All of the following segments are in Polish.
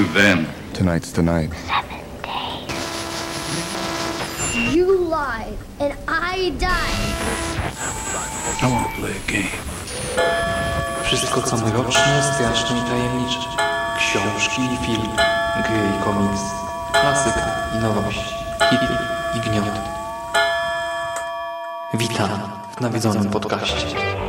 To them. Tonight's the night. You lied, and I died. I want to play a game. Wszystko co mroczne, straszne i tajemnicze. Książki i filmy, gry i komiks, klasyka i nowość, hity i gnioty. Witam w nawiedzonym podcaście.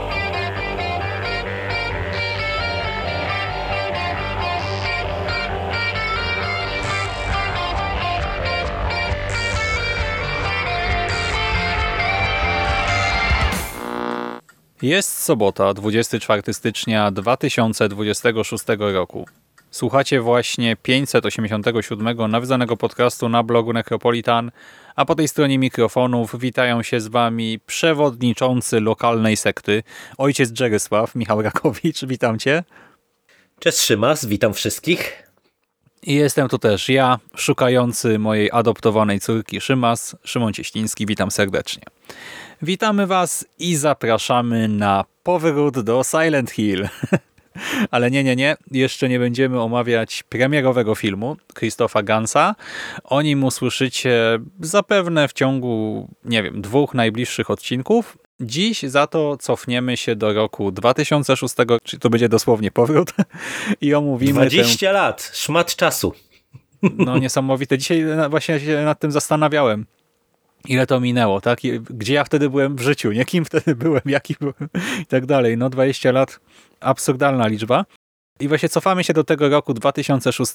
Jest sobota, 24 stycznia 2026 roku. Słuchacie właśnie 587 nawiązanego podcastu na blogu Necropolitan, a po tej stronie mikrofonów witają się z Wami przewodniczący lokalnej sekty, ojciec Dżerysław, Michał Rakowicz, witam Cię. Cześć Szymas, witam wszystkich. I jestem tu też ja, szukający mojej adoptowanej córki Szymas, Szymon Cieśliński, witam serdecznie. Witamy Was i zapraszamy na powrót do Silent Hill. Ale nie, nie, nie, jeszcze nie będziemy omawiać premierowego filmu Christopha Gansa. O nim usłyszycie zapewne w ciągu, nie wiem, dwóch najbliższych odcinków. Dziś za to cofniemy się do roku 2006, czyli to będzie dosłownie powrót i omówimy 20 tę... lat, szmat czasu. No niesamowite. Dzisiaj właśnie się nad tym zastanawiałem ile to minęło, tak? Gdzie ja wtedy byłem w życiu, nie kim wtedy byłem, jaki byłem i tak dalej. No 20 lat, absurdalna liczba. I właśnie cofamy się do tego roku 2006,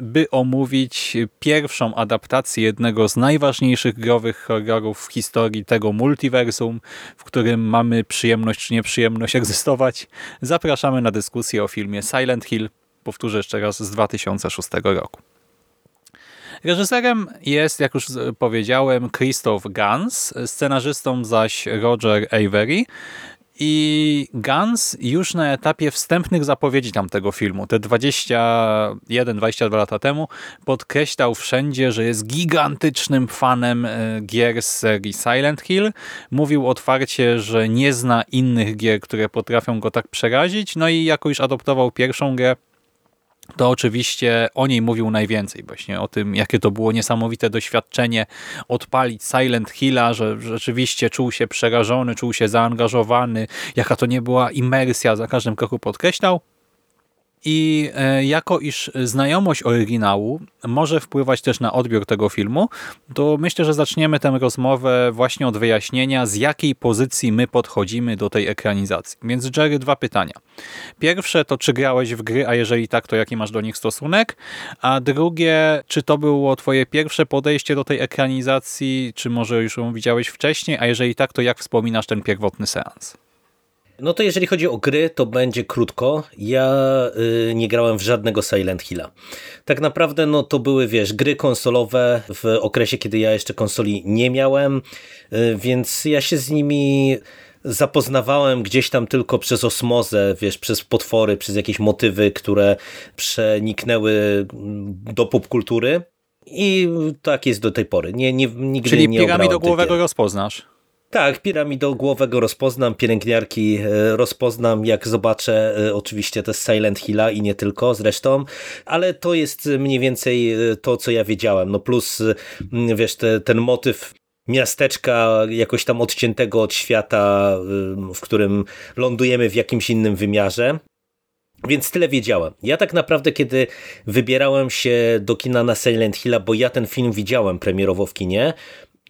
by omówić pierwszą adaptację jednego z najważniejszych growych horrorów w historii tego multiversum, w którym mamy przyjemność czy nieprzyjemność egzystować. Zapraszamy na dyskusję o filmie Silent Hill, powtórzę jeszcze raz, z 2006 roku. Reżyserem jest, jak już powiedziałem, Christoph Gans, scenarzystą zaś Roger Avery. I Gans już na etapie wstępnych zapowiedzi tamtego filmu, te 21-22 lata temu, podkreślał wszędzie, że jest gigantycznym fanem e, gier z serii Silent Hill. Mówił otwarcie, że nie zna innych gier, które potrafią go tak przerazić. No i jako już adoptował pierwszą grę, to oczywiście o niej mówił najwięcej, właśnie o tym, jakie to było niesamowite doświadczenie odpalić Silent Hilla, że rzeczywiście czuł się przerażony, czuł się zaangażowany, jaka to nie była imersja, za każdym kroku podkreślał. I e, jako iż znajomość oryginału może wpływać też na odbiór tego filmu, to myślę, że zaczniemy tę rozmowę właśnie od wyjaśnienia, z jakiej pozycji my podchodzimy do tej ekranizacji. Więc Jerry, dwa pytania. Pierwsze to, czy grałeś w gry, a jeżeli tak, to jaki masz do nich stosunek? A drugie, czy to było twoje pierwsze podejście do tej ekranizacji, czy może już ją widziałeś wcześniej, a jeżeli tak, to jak wspominasz ten pierwotny seans? No to jeżeli chodzi o gry, to będzie krótko. Ja y, nie grałem w żadnego Silent Hilla. Tak naprawdę no to były, wiesz, gry konsolowe w okresie, kiedy ja jeszcze konsoli nie miałem, y, więc ja się z nimi zapoznawałem gdzieś tam tylko przez osmozę, wiesz, przez potwory, przez jakieś motywy, które przeniknęły do popkultury. I tak jest do tej pory. Nie, nie, nigdy Czyli nie piramidogłowego rozpoznasz? Tak, piramidogłowego rozpoznam, pielęgniarki e, rozpoznam, jak zobaczę e, oczywiście jest Silent Hilla i nie tylko zresztą, ale to jest mniej więcej e, to, co ja wiedziałem. No plus, wiesz, te, ten motyw miasteczka jakoś tam odciętego od świata, w którym lądujemy w jakimś innym wymiarze. Więc tyle wiedziałem. Ja tak naprawdę, kiedy wybierałem się do kina na Silent Hilla, bo ja ten film widziałem premierowo w kinie,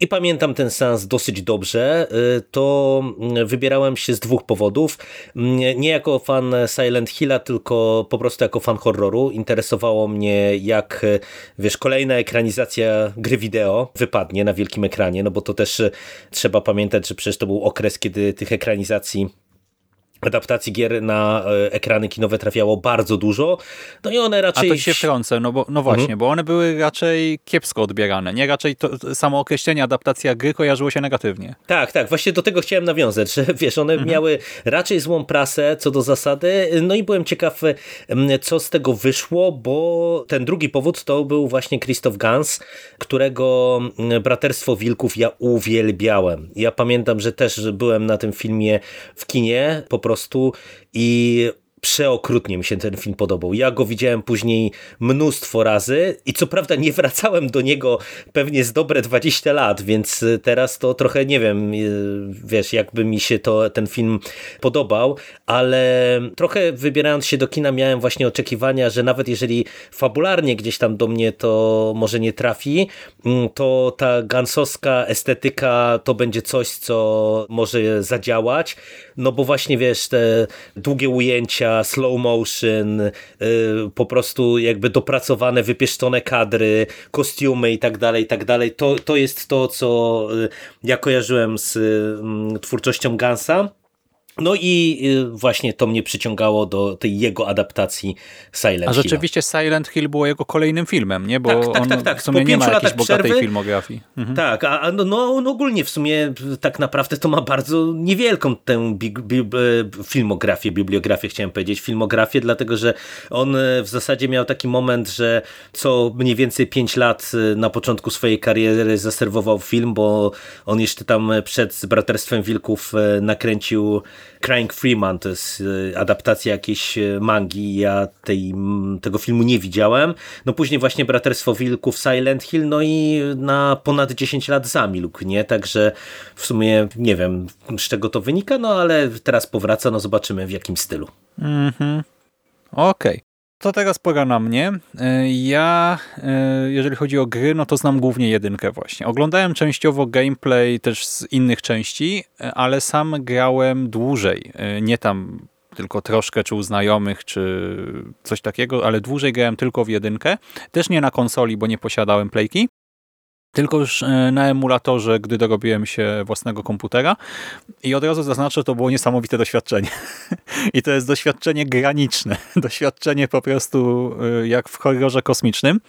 i pamiętam ten sens dosyć dobrze, y, to mm, wybierałem się z dwóch powodów. Mm, nie jako fan Silent Hilla, tylko po prostu jako fan horroru. Interesowało mnie, jak y, wiesz, kolejna ekranizacja gry wideo wypadnie na wielkim ekranie, no bo to też y, trzeba pamiętać, że przecież to był okres, kiedy tych ekranizacji adaptacji gier na e, ekrany kinowe trafiało bardzo dużo, no i one raczej... A to się wtrącę, no, bo, no właśnie, mhm. bo one były raczej kiepsko odbierane, nie? Raczej to samo określenie adaptacja gry kojarzyło się negatywnie. Tak, tak, właśnie do tego chciałem nawiązać, że wiesz, one mhm. miały raczej złą prasę co do zasady, no i byłem ciekaw, co z tego wyszło, bo ten drugi powód to był właśnie Christoph Gans, którego Braterstwo Wilków ja uwielbiałem. Ja pamiętam, że też byłem na tym filmie w kinie, po prostu prostu i przeokrutnie mi się ten film podobał. Ja go widziałem później mnóstwo razy i co prawda nie wracałem do niego pewnie z dobre 20 lat, więc teraz to trochę nie wiem, wiesz, jakby mi się to ten film podobał, ale trochę wybierając się do kina miałem właśnie oczekiwania, że nawet jeżeli fabularnie gdzieś tam do mnie to może nie trafi, mm, to ta gansowska estetyka to będzie coś, co może zadziałać, no bo właśnie wiesz, te długie ujęcia, slow motion, y, po prostu jakby dopracowane, wypieszczone kadry, kostiumy i tak dalej, i tak dalej, to, to jest to, co y, ja kojarzyłem z mm, twórczością Gansa. No i y, właśnie to mnie przyciągało do tej jego adaptacji Silent Hill. A rzeczywiście Hilla. Silent Hill było jego kolejnym filmem, nie? Bo tak, tak, on tak, tak. w sumie po nie ma jakiejś bogatej przerwy, filmografii. Mhm. Tak, a no, no, ogólnie w sumie tak naprawdę to ma bardzo niewielką tę bi bi filmografię, bibliografię chciałem powiedzieć, filmografię, dlatego że on e, w zasadzie miał taki moment, że co mniej więcej 5 lat e, na początku swojej kariery zaserwował film, bo on jeszcze tam przed Braterstwem Wilków e, nakręcił Crying Freeman, to jest e, adaptacja jakiejś e, mangi, ja tej, tego filmu nie widziałem. No później właśnie Braterstwo Wilków, Silent Hill, no i na ponad 10 lat zamilkł, nie? Także w sumie nie wiem z czego to wynika, no ale teraz powraca, no zobaczymy w jakim stylu. Mhm. Okej. Okay. To teraz pora na mnie. E, ja, e, jeżeli chodzi o gry, no to znam głównie jedynkę właśnie. Oglądałem częściowo gameplay też z innych części, e, ale sam grałem dłużej. Nie tam tylko troszkę, czy u znajomych, czy coś takiego, ale dłużej grałem tylko w jedynkę. Też nie na konsoli, bo nie posiadałem playki tylko już e, na emulatorze, gdy dorobiłem się własnego komputera i od razu zaznaczę, to było niesamowite doświadczenie. I to jest doświadczenie graniczne, doświadczenie po prostu e, jak w horrorze kosmicznym,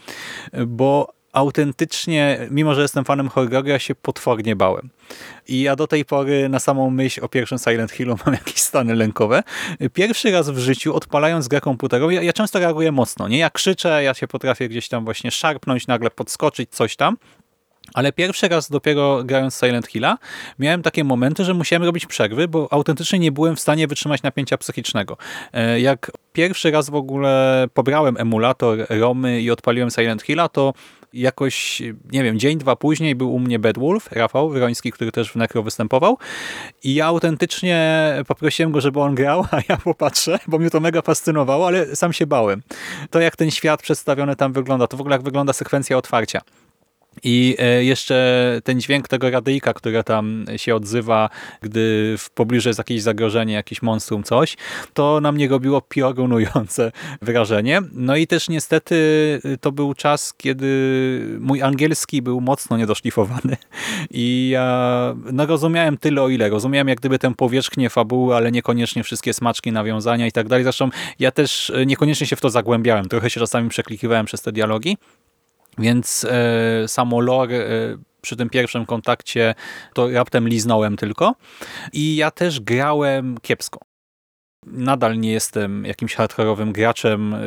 bo autentycznie, mimo że jestem fanem horroru, ja się potwornie bałem. I ja do tej pory na samą myśl o pierwszym Silent Hillu mam jakieś stany lękowe. Pierwszy raz w życiu, odpalając grę komputerową, ja, ja często reaguję mocno. Nie, ja krzyczę, ja się potrafię gdzieś tam właśnie szarpnąć, nagle podskoczyć, coś tam. Ale pierwszy raz dopiero grając Silent Hilla miałem takie momenty, że musiałem robić przerwy, bo autentycznie nie byłem w stanie wytrzymać napięcia psychicznego. E, jak pierwszy raz w ogóle pobrałem emulator ROMy i odpaliłem Silent Hilla, to jakoś, nie wiem, dzień, dwa później był u mnie Bedwolf, Rafał Wroński, który też w Necro występował i ja autentycznie poprosiłem go, żeby on grał, a ja popatrzę, bo mnie to mega fascynowało, ale sam się bałem. To jak ten świat przedstawiony tam wygląda, to w ogóle jak wygląda sekwencja otwarcia. I e, jeszcze ten dźwięk tego radyjka, które tam się odzywa, gdy w pobliżu jest jakieś zagrożenie, jakiś monstrum, coś, to na mnie robiło piorunujące wrażenie. No i też niestety y, to był czas, kiedy mój angielski był mocno niedoszlifowany i ja no, rozumiałem tyle o ile. Rozumiałem jak gdyby tę powierzchnię fabuły, ale niekoniecznie wszystkie smaczki, nawiązania i tak dalej. Zresztą ja też y, niekoniecznie się w to zagłębiałem. Trochę się czasami przeklikiwałem przez te dialogi. Więc e, samo lore e, przy tym pierwszym kontakcie to raptem liznąłem tylko. I ja też grałem kiepsko. Nadal nie jestem jakimś hardkorowym graczem. E,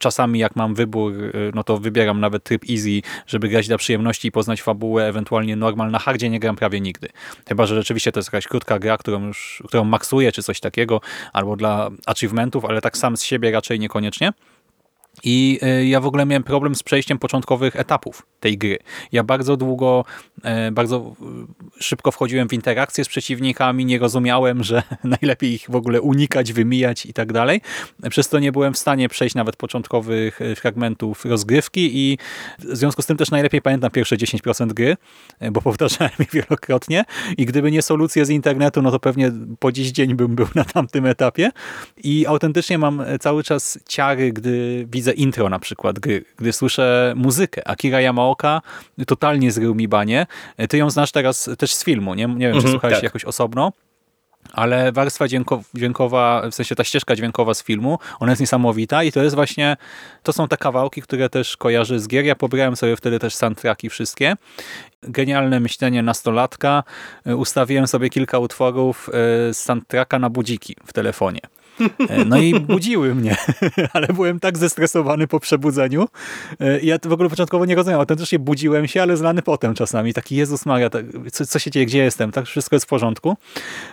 czasami jak mam wybór, e, no to wybieram nawet tryb easy, żeby grać dla przyjemności i poznać fabułę, ewentualnie normal. Na hardzie nie gram prawie nigdy. Chyba, że rzeczywiście to jest jakaś krótka gra, którą już, którą maksuję, czy coś takiego, albo dla achievementów, ale tak sam z siebie raczej niekoniecznie. I e, ja w ogóle miałem problem z przejściem początkowych etapów tej gry. Ja bardzo długo, e, bardzo e, szybko wchodziłem w interakcję z przeciwnikami, nie rozumiałem, że najlepiej ich w ogóle unikać, wymijać i tak dalej. Przez to nie byłem w stanie przejść nawet początkowych fragmentów rozgrywki i w związku z tym też najlepiej pamiętam pierwsze 10% gry, bo powtarzałem je wielokrotnie i gdyby nie solucje z internetu, no to pewnie po dziś dzień bym był na tamtym etapie i autentycznie mam cały czas ciary, gdy widzę intro na przykład gry, gdy słyszę muzykę. Akira Yamaoka totalnie zrył mi banie. Ty ją znasz teraz też z filmu, nie, nie wiem, czy mhm, słuchałeś tak. jakoś osobno. Ale warstwa dźwiękowa, w sensie ta ścieżka dźwiękowa z filmu, ona jest niesamowita i to jest właśnie, to są te kawałki, które też kojarzy z gier. Ja pobrałem sobie wtedy też soundtracki wszystkie. Genialne myślenie nastolatka. Ustawiłem sobie kilka utworów e, z soundtracka na budziki w telefonie. E, no i budziły mnie, ale byłem tak zestresowany po przebudzeniu. E, ja w ogóle początkowo nie rozumiałem, autentycznie budziłem się, ale zlany potem czasami. Taki Jezus Maria, tak, co, co się dzieje, gdzie jestem? Tak wszystko jest w porządku.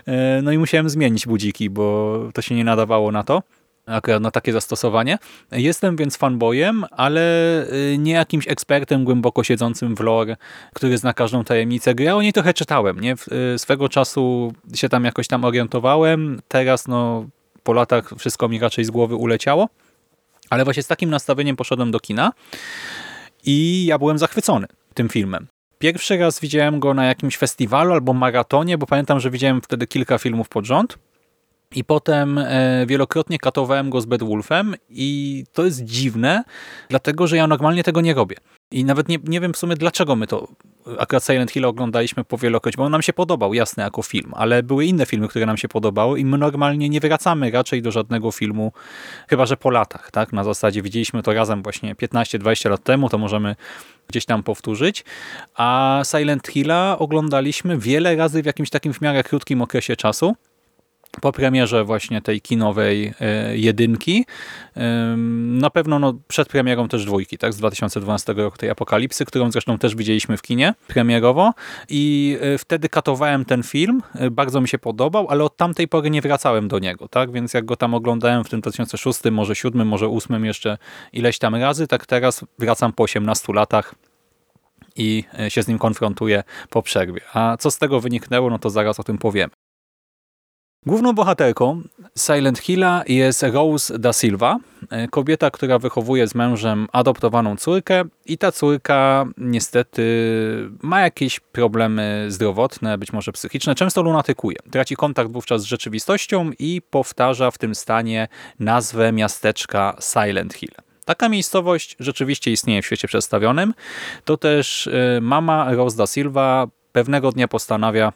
E, no i musiałem zmienić budziki, bo to się nie nadawało na to. akurat na takie zastosowanie. Jestem więc fanboyem, ale nie jakimś ekspertem głęboko siedzącym w lore, który zna każdą tajemnicę gry. Ja o niej trochę czytałem. Nie? Swego czasu się tam jakoś tam orientowałem. Teraz no, po latach wszystko mi raczej z głowy uleciało. Ale właśnie z takim nastawieniem poszedłem do kina i ja byłem zachwycony tym filmem. Pierwszy raz widziałem go na jakimś festiwalu albo maratonie, bo pamiętam, że widziałem wtedy kilka filmów pod rząd. I potem e, wielokrotnie katowałem go z Bedwulfem i to jest dziwne, dlatego że ja normalnie tego nie robię. I nawet nie, nie wiem w sumie dlaczego my to akurat Silent Hill oglądaliśmy po wielokroć, bo on nam się podobał, jasne, jako film, ale były inne filmy, które nam się podobały i my normalnie nie wracamy raczej do żadnego filmu, chyba że po latach, tak? Na zasadzie widzieliśmy to razem właśnie 15-20 lat temu, to możemy gdzieś tam powtórzyć, a Silent Hilla oglądaliśmy wiele razy w jakimś takim w miarę krótkim okresie czasu po premierze właśnie tej kinowej e, jedynki, na pewno no, przed premierą też dwójki, tak, z 2012 roku tej Apokalipsy, którą zresztą też widzieliśmy w kinie premierowo. I e, wtedy katowałem ten film, e, bardzo mi się podobał, ale od tamtej pory nie wracałem do niego, tak, więc jak go tam oglądałem w tym 2006, może 7, może 8 jeszcze ileś tam razy, tak teraz wracam po 18 latach i się z nim konfrontuję po przerwie. A co z tego wyniknęło, no to zaraz o tym powiemy. Główną bohaterką Silent Hilla jest Rose da Silva, e, kobieta, która wychowuje z mężem adoptowaną córkę i ta córka niestety ma jakieś problemy zdrowotne, być może psychiczne, często lunatykuje. Traci kontakt wówczas z rzeczywistością i powtarza w tym stanie nazwę miasteczka Silent Hill. Taka miejscowość rzeczywiście istnieje w świecie przedstawionym. To też e, mama Rose da Silva pewnego dnia postanawia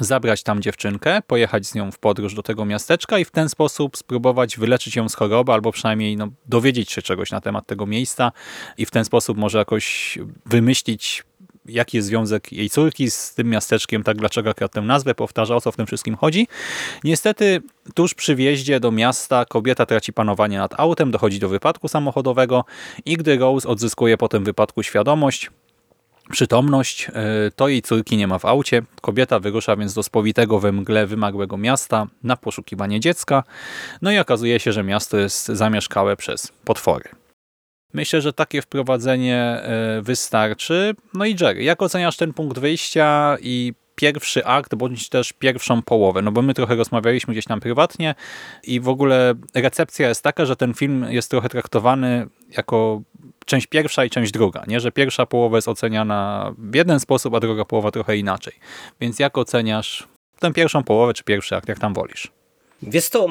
zabrać tam dziewczynkę, pojechać z nią w podróż do tego miasteczka i w ten sposób spróbować wyleczyć ją z choroby albo przynajmniej no, dowiedzieć się czegoś na temat tego miejsca i w ten sposób może jakoś wymyślić jaki jest związek jej córki z tym miasteczkiem, tak dlaczego akurat tę nazwę powtarza, o co w tym wszystkim chodzi. Niestety tuż przy wjeździe do miasta kobieta traci panowanie nad autem, dochodzi do wypadku samochodowego i gdy Rose odzyskuje po tym wypadku świadomość, przytomność, e, to jej córki nie ma w aucie. Kobieta wyrusza więc do spowitego we mgle wymagłego miasta na poszukiwanie dziecka. No i okazuje się, że miasto jest zamieszkałe przez potwory. Myślę, że takie wprowadzenie e, wystarczy. No i Jerry, jak oceniasz ten punkt wyjścia i pierwszy akt, bądź też pierwszą połowę, no bo my trochę rozmawialiśmy gdzieś tam prywatnie i w ogóle recepcja jest taka, że ten film jest trochę traktowany jako część pierwsza i część druga, nie? że pierwsza połowa jest oceniana w jeden sposób, a druga połowa trochę inaczej. Więc jak oceniasz tę pierwszą połowę, czy pierwszy akt, jak tam wolisz? Wiesz to,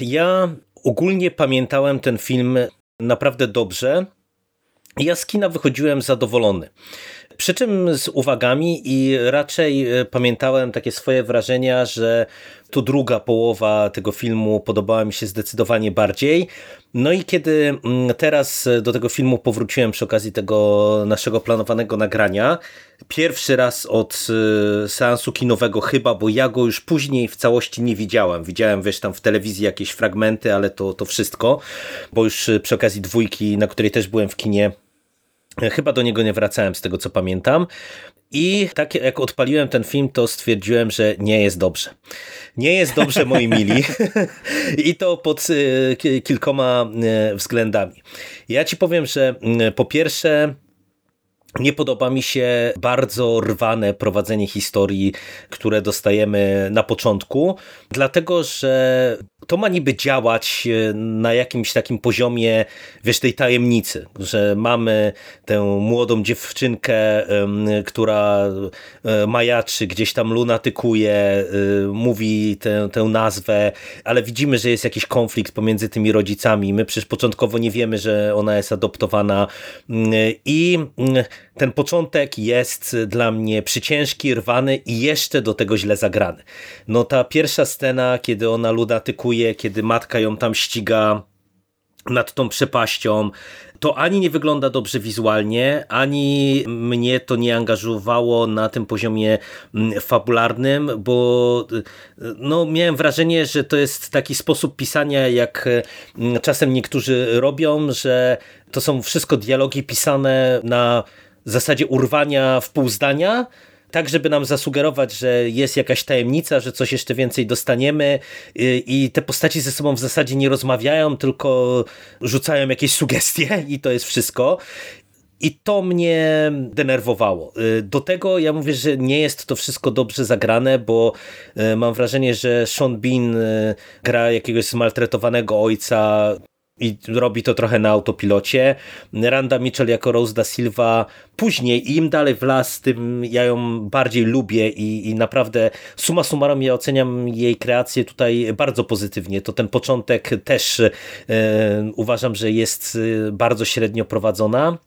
ja ogólnie pamiętałem ten film naprawdę dobrze. Ja z kina wychodziłem zadowolony. Przy czym z uwagami i raczej e, pamiętałem takie swoje wrażenia, że tu druga połowa tego filmu podobała mi się zdecydowanie bardziej. No i kiedy mm, teraz do tego filmu powróciłem przy okazji tego naszego planowanego nagrania, pierwszy raz od e, seansu kinowego chyba, bo ja go już później w całości nie widziałem. Widziałem, wiesz, tam w telewizji jakieś fragmenty, ale to, to wszystko, bo już przy okazji dwójki, na której też byłem w kinie, Chyba do niego nie wracałem z tego co pamiętam. I tak jak odpaliłem ten film, to stwierdziłem, że nie jest dobrze. Nie jest dobrze, moi mili. I to pod e, kilkoma e, względami. Ja ci powiem, że po pierwsze, nie podoba mi się bardzo rwane prowadzenie historii, które dostajemy na początku, dlatego że to ma niby działać e, na jakimś takim poziomie, wiesz, tej tajemnicy, że mamy tę młodą dziewczynkę, która e, majaczy, gdzieś tam lunatykuje, e, mówi tę, tę nazwę, ale widzimy, że jest jakiś konflikt pomiędzy tymi rodzicami. My przecież początkowo nie wiemy, że ona jest adoptowana mm, i mm, ten początek jest dla mnie przyciężki, rwany i jeszcze do tego źle zagrany. No ta pierwsza scena, kiedy ona lunatykuje, kiedy matka ją tam ściga nad tą przepaścią, to ani nie wygląda dobrze wizualnie, ani mnie to nie angażowało na tym poziomie mm, fabularnym, bo no, miałem wrażenie, że to jest taki sposób pisania, jak mm, czasem niektórzy robią, że to są wszystko dialogi pisane na zasadzie urwania w pół zdania, tak żeby nam zasugerować, że jest jakaś tajemnica, że coś jeszcze więcej dostaniemy i te postaci ze sobą w zasadzie nie rozmawiają, tylko rzucają jakieś sugestie i to jest wszystko. I to mnie denerwowało. Y, do tego ja mówię, że nie jest to wszystko dobrze zagrane, bo y, mam wrażenie, że Sean Bean y, gra jakiegoś zmaltretowanego ojca i robi to trochę na autopilocie. Randa Mitchell jako Rose da Silva później im dalej w las, tym ja ją bardziej lubię i, i naprawdę suma summarum ja oceniam jej kreację tutaj bardzo pozytywnie. To ten początek też e, uważam, że jest bardzo średnio prowadzona.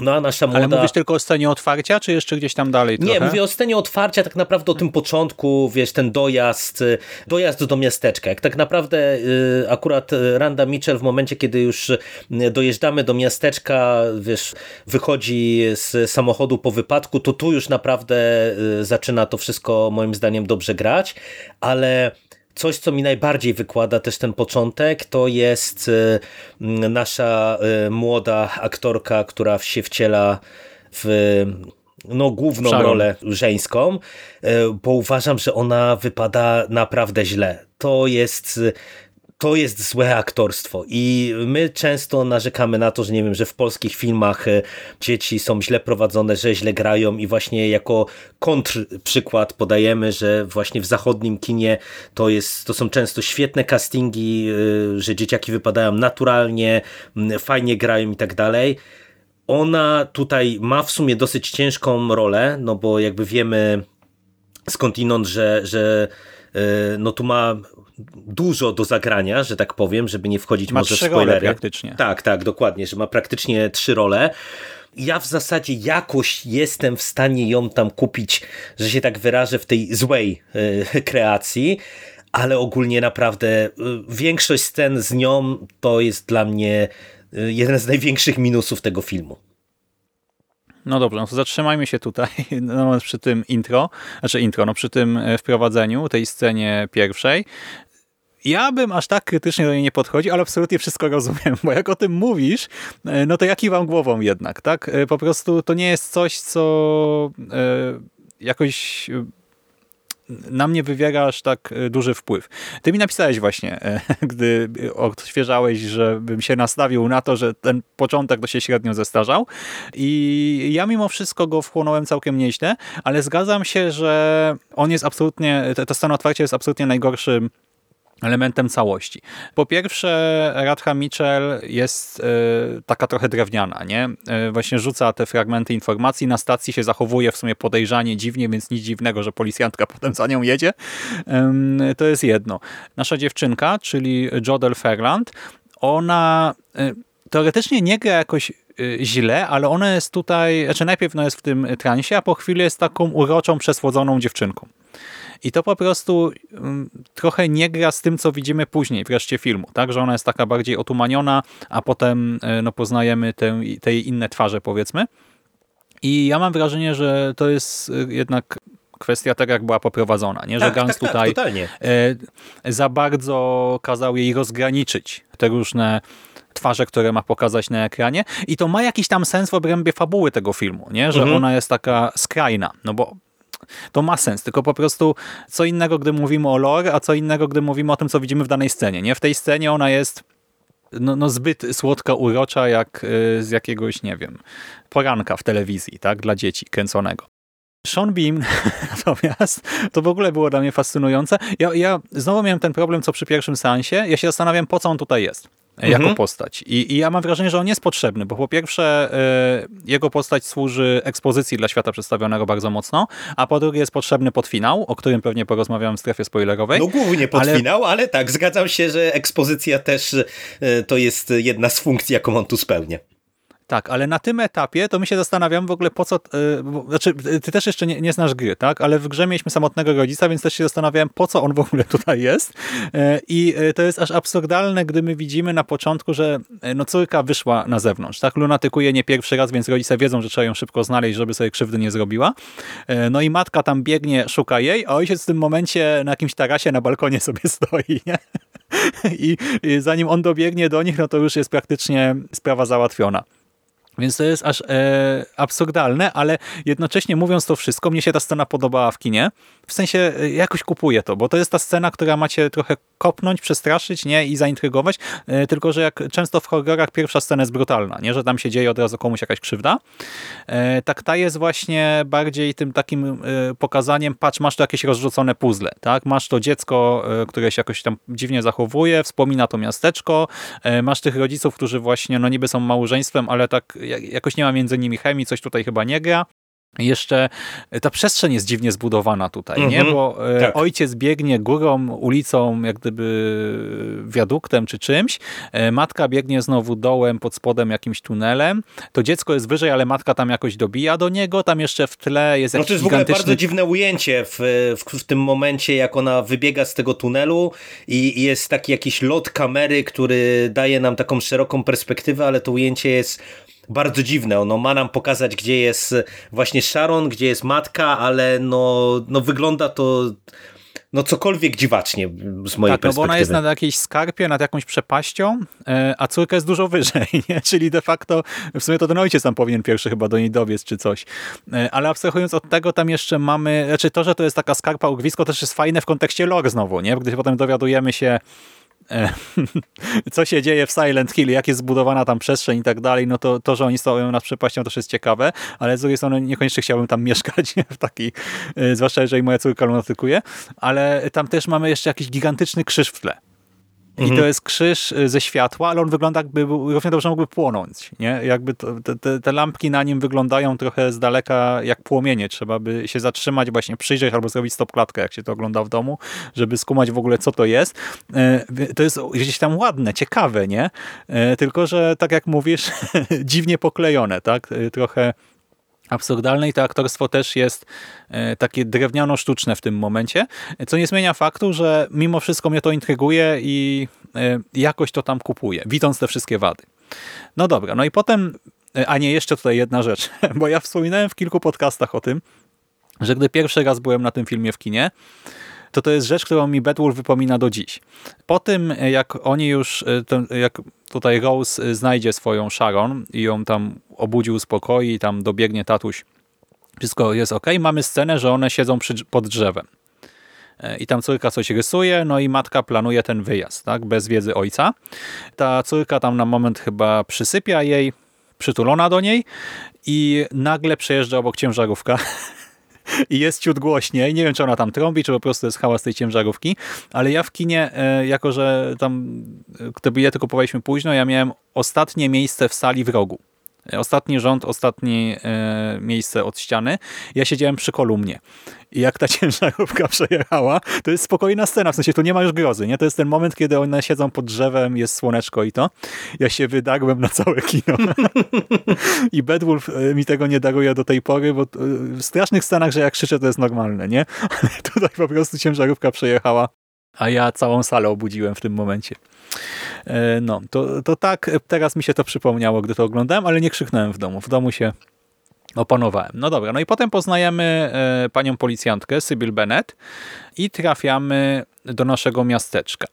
No a nasza młoda... Ale mówisz tylko o scenie otwarcia, czy jeszcze gdzieś tam dalej trochę? Nie, mówię o scenie otwarcia, tak naprawdę o tym początku, wiesz, ten dojazd, y, dojazd do miasteczka. Jak tak naprawdę y, akurat Randa Mitchell w momencie, kiedy już y, dojeżdżamy do miasteczka, wiesz, wychodzi z samochodu po wypadku, to tu już naprawdę zaczyna to wszystko moim zdaniem dobrze grać, ale Coś, co mi najbardziej wykłada też ten początek, to jest y, nasza y, młoda aktorka, która się wciela w no, główną rolę żeńską, y, bo uważam, że ona wypada naprawdę źle. To jest to jest złe aktorstwo i my często narzekamy na to, że nie wiem, że w polskich filmach e, dzieci są źle prowadzone, że źle grają i właśnie jako kontrprzykład podajemy, że właśnie w zachodnim kinie to, jest, to są często świetne castingi, e, że dzieciaki wypadają naturalnie, fajnie grają i tak dalej. Ona tutaj ma w sumie dosyć ciężką rolę, no bo jakby wiemy skądinąd, że, że e, no tu ma dużo do zagrania, że tak powiem, żeby nie wchodzić ma może w spoilery. Role praktycznie. Tak, tak, dokładnie, że ma praktycznie trzy role. Ja w zasadzie jakoś jestem w stanie ją tam kupić, że się tak wyrażę, w tej złej yy, kreacji, ale ogólnie naprawdę yy, większość scen z nią to jest dla mnie yy, jeden z największych minusów tego filmu. No dobrze, no to zatrzymajmy się tutaj no, przy tym intro, znaczy intro, no przy tym wprowadzeniu, tej scenie pierwszej. Ja bym aż tak krytycznie do niej nie podchodził, ale absolutnie wszystko rozumiem, bo jak o tym mówisz, e, no to ja kiwam głową jednak, tak? E, po prostu to nie jest coś, co e, jakoś na mnie wywiera aż tak duży wpływ. Ty mi napisałeś właśnie, gdy odświeżałeś, żebym się nastawił na to, że ten początek to się średnio zestarzał i ja mimo wszystko go wchłonąłem całkiem nieźle, ale zgadzam się, że on jest absolutnie, to stan otwarcia jest absolutnie najgorszym elementem całości. Po pierwsze, Radha Mitchell jest y, taka trochę drewniana, nie? Y, właśnie rzuca te fragmenty informacji, na stacji się zachowuje w sumie podejrzanie dziwnie, więc nic dziwnego, że policjantka potem za nią jedzie. Y, to jest jedno. Nasza dziewczynka, czyli Jodel Fairland, ona teoretycznie nie gra jakoś źle, ale ona jest tutaj, znaczy najpierw jest w tym transie, a po chwili jest taką uroczą, przesłodzoną dziewczynką. I to po prostu mm, trochę nie gra z tym, co widzimy później w reszcie filmu, tak? Że ona jest taka bardziej otumaniona, a potem e, no, poznajemy te, te inne twarze, powiedzmy. I ja mam wrażenie, że to jest e, jednak kwestia tak, jak była poprowadzona, nie? że tak, Gans tak, tutaj tak, za bardzo kazał jej rozgraniczyć te różne twarze, które ma pokazać na ekranie i to ma jakiś tam sens w obrębie fabuły tego filmu, nie? że mhm. ona jest taka skrajna, no bo to ma sens, tylko po prostu co innego, gdy mówimy o lore, a co innego, gdy mówimy o tym, co widzimy w danej scenie. Nie? W tej scenie ona jest no, no zbyt słodka, urocza, jak y, z jakiegoś, nie wiem, poranka w telewizji, tak, dla dzieci kręconego. Sean Beam natomiast, to w ogóle było dla mnie fascynujące. Ja, ja znowu miałem ten problem, co przy pierwszym seansie. Ja się zastanawiam, po co on tutaj jest jako mhm. postać. I, I, ja mam wrażenie, że on jest potrzebny, bo po pierwsze y, jego postać służy ekspozycji dla świata przedstawionego bardzo mocno, a po drugie jest potrzebny podfinał, o którym pewnie porozmawiam w strefie spoilerowej. No głównie podfinał, ale, ale tak, zgadzam się, że ekspozycja też y, to jest jedna z funkcji, jaką on tu spełnia. Tak, ale na tym etapie to my się zastanawiamy w ogóle po co, yy, znaczy ty też jeszcze nie, nie, znasz gry, tak? Ale w grze mieliśmy samotnego rodzica, więc też się zastanawiałem po co on w ogóle tutaj jest yy, i yy, to jest aż absurdalne, gdy my widzimy na początku, że no córka wyszła na zewnątrz, tak? Lunatykuje nie pierwszy raz, więc rodzice wiedzą, że trzeba ją szybko znaleźć, żeby sobie krzywdy nie zrobiła. No i matka tam biegnie, szuka jej, a ojciec w tym momencie na jakimś tarasie na balkonie sobie stoi, nie? I zanim on dobiegnie do nich, no to już jest praktycznie sprawa załatwiona. Więc to jest aż e, absurdalne, ale jednocześnie mówiąc to wszystko, mnie się ta scena podobała w kinie. W sensie e, jakoś kupuję to, bo to jest ta scena, która macie trochę kopnąć, przestraszyć nie i zaintrygować, e, tylko że jak często w horrorach pierwsza scena jest brutalna, nie, że tam się dzieje od razu komuś jakaś krzywda. E, tak ta jest właśnie bardziej tym takim e, pokazaniem, patrz, masz tu jakieś rozrzucone puzzle, tak? Masz to dziecko, e, które się jakoś tam dziwnie zachowuje, wspomina to miasteczko, masz tych rodziców, którzy właśnie no niby są małżeństwem, ale tak jakoś nie ma między nimi chemii, coś tutaj chyba nie gra. Jeszcze ta przestrzeń jest dziwnie zbudowana tutaj, mm -hmm. nie? Mhm. Bo e, tak. ojciec biegnie górą, ulicą, jak gdyby wiaduktem czy czymś. E, matka biegnie znowu dołem, pod spodem jakimś tunelem. To dziecko jest wyżej, ale matka tam jakoś dobija do niego. Tam jeszcze w tle jest jakiś no to jest gigantyczny... w ogóle bardzo dziwne ujęcie w, w, w, tym momencie, jak ona wybiega z tego tunelu i jest taki jakiś lot kamery, który daje nam taką szeroką perspektywę, ale to ujęcie jest bardzo dziwne. Ono ma nam pokazać, gdzie jest właśnie Sharon, gdzie jest matka, ale no, no wygląda to no cokolwiek dziwacznie z mojej tak, perspektywy. No bo ona jest na jakiejś skarpie, nad jakąś przepaścią, e, a córka jest dużo wyżej, nie? czyli de facto w sumie to ten ojciec tam powinien pierwszy chyba do niej dowiec czy coś. E, ale abstrahując od tego, tam jeszcze mamy, znaczy to, że to jest taka skarpa ugwisko też jest fajne w kontekście lore znowu, nie? Gdy potem dowiadujemy się E, co się dzieje w Silent Hill, jak jest zbudowana tam przestrzeń i tak dalej, no to, to, że oni stoją nad przepaścią też jest ciekawe, ale z drugiej strony niekoniecznie chciałbym tam mieszkać w taki, e, zwłaszcza jeżeli moja córka lunatykuje, ale tam też mamy jeszcze jakiś gigantyczny krzyż w tle. I mhm. to jest krzyż y, ze światła, ale on wygląda jakby równie dobrze mógłby płonąć. Nie? Jakby to, te, te, lampki na nim wyglądają trochę z daleka jak płomienie. Trzeba by się zatrzymać, właśnie przyjrzeć albo zrobić stopklatkę, jak się to ogląda w domu, żeby skumać w ogóle co to jest. E, to jest gdzieś tam ładne, ciekawe, nie? E, tylko, że tak jak mówisz, dziwnie poklejone, tak? E, trochę absurdalne i to aktorstwo też jest e, takie drewniano-sztuczne w tym momencie, co nie zmienia faktu, że mimo wszystko mnie to intryguje i e, jakoś to tam kupuje, widząc te wszystkie wady. No dobra, no i potem, e, a nie, jeszcze tutaj jedna rzecz, bo ja wspominałem w kilku podcastach o tym, że gdy pierwszy raz byłem na tym filmie w kinie, to to jest rzecz, którą mi Bedwulf wypomina do dziś. Po tym, jak oni już, jak tutaj Rose znajdzie swoją Sharon i ją tam obudzi, uspokoi, tam dobiegnie tatuś, wszystko jest ok, mamy scenę, że one siedzą przy, pod drzewem. E, I tam córka coś rysuje, no i matka planuje ten wyjazd, tak, bez wiedzy ojca. Ta córka tam na moment chyba przysypia jej, przytulona do niej i nagle przejeżdża obok ciężarówka i jest ciut głośniej. Nie wiem, czy ona tam trąbi, czy po prostu jest hałas tej ciężarówki, ale ja w kinie, e, jako że tam te bilety kupowaliśmy późno, ja miałem ostatnie miejsce w sali w rogu. Ostatni rząd, ostatnie e, miejsce od ściany. Ja siedziałem przy kolumnie. I jak ta ciężarówka przejechała, to jest spokojna scena, w sensie tu nie ma już grozy, nie? To jest ten moment, kiedy one siedzą pod drzewem, jest słoneczko i to. Ja się wydarłem na całe kino. I Bedwulf e, mi tego nie daruje do tej pory, bo e, w strasznych scenach, że jak krzyczę, to jest normalne, nie? Ale tutaj po prostu ciężarówka przejechała, a ja całą salę obudziłem w tym momencie. E, no, to, to tak, teraz mi się to przypomniało, gdy to oglądałem, ale nie krzyknąłem w domu. W domu się opanowałem. No dobra, no i potem poznajemy e, panią policjantkę, Sybil Bennett i trafiamy do naszego miasteczka.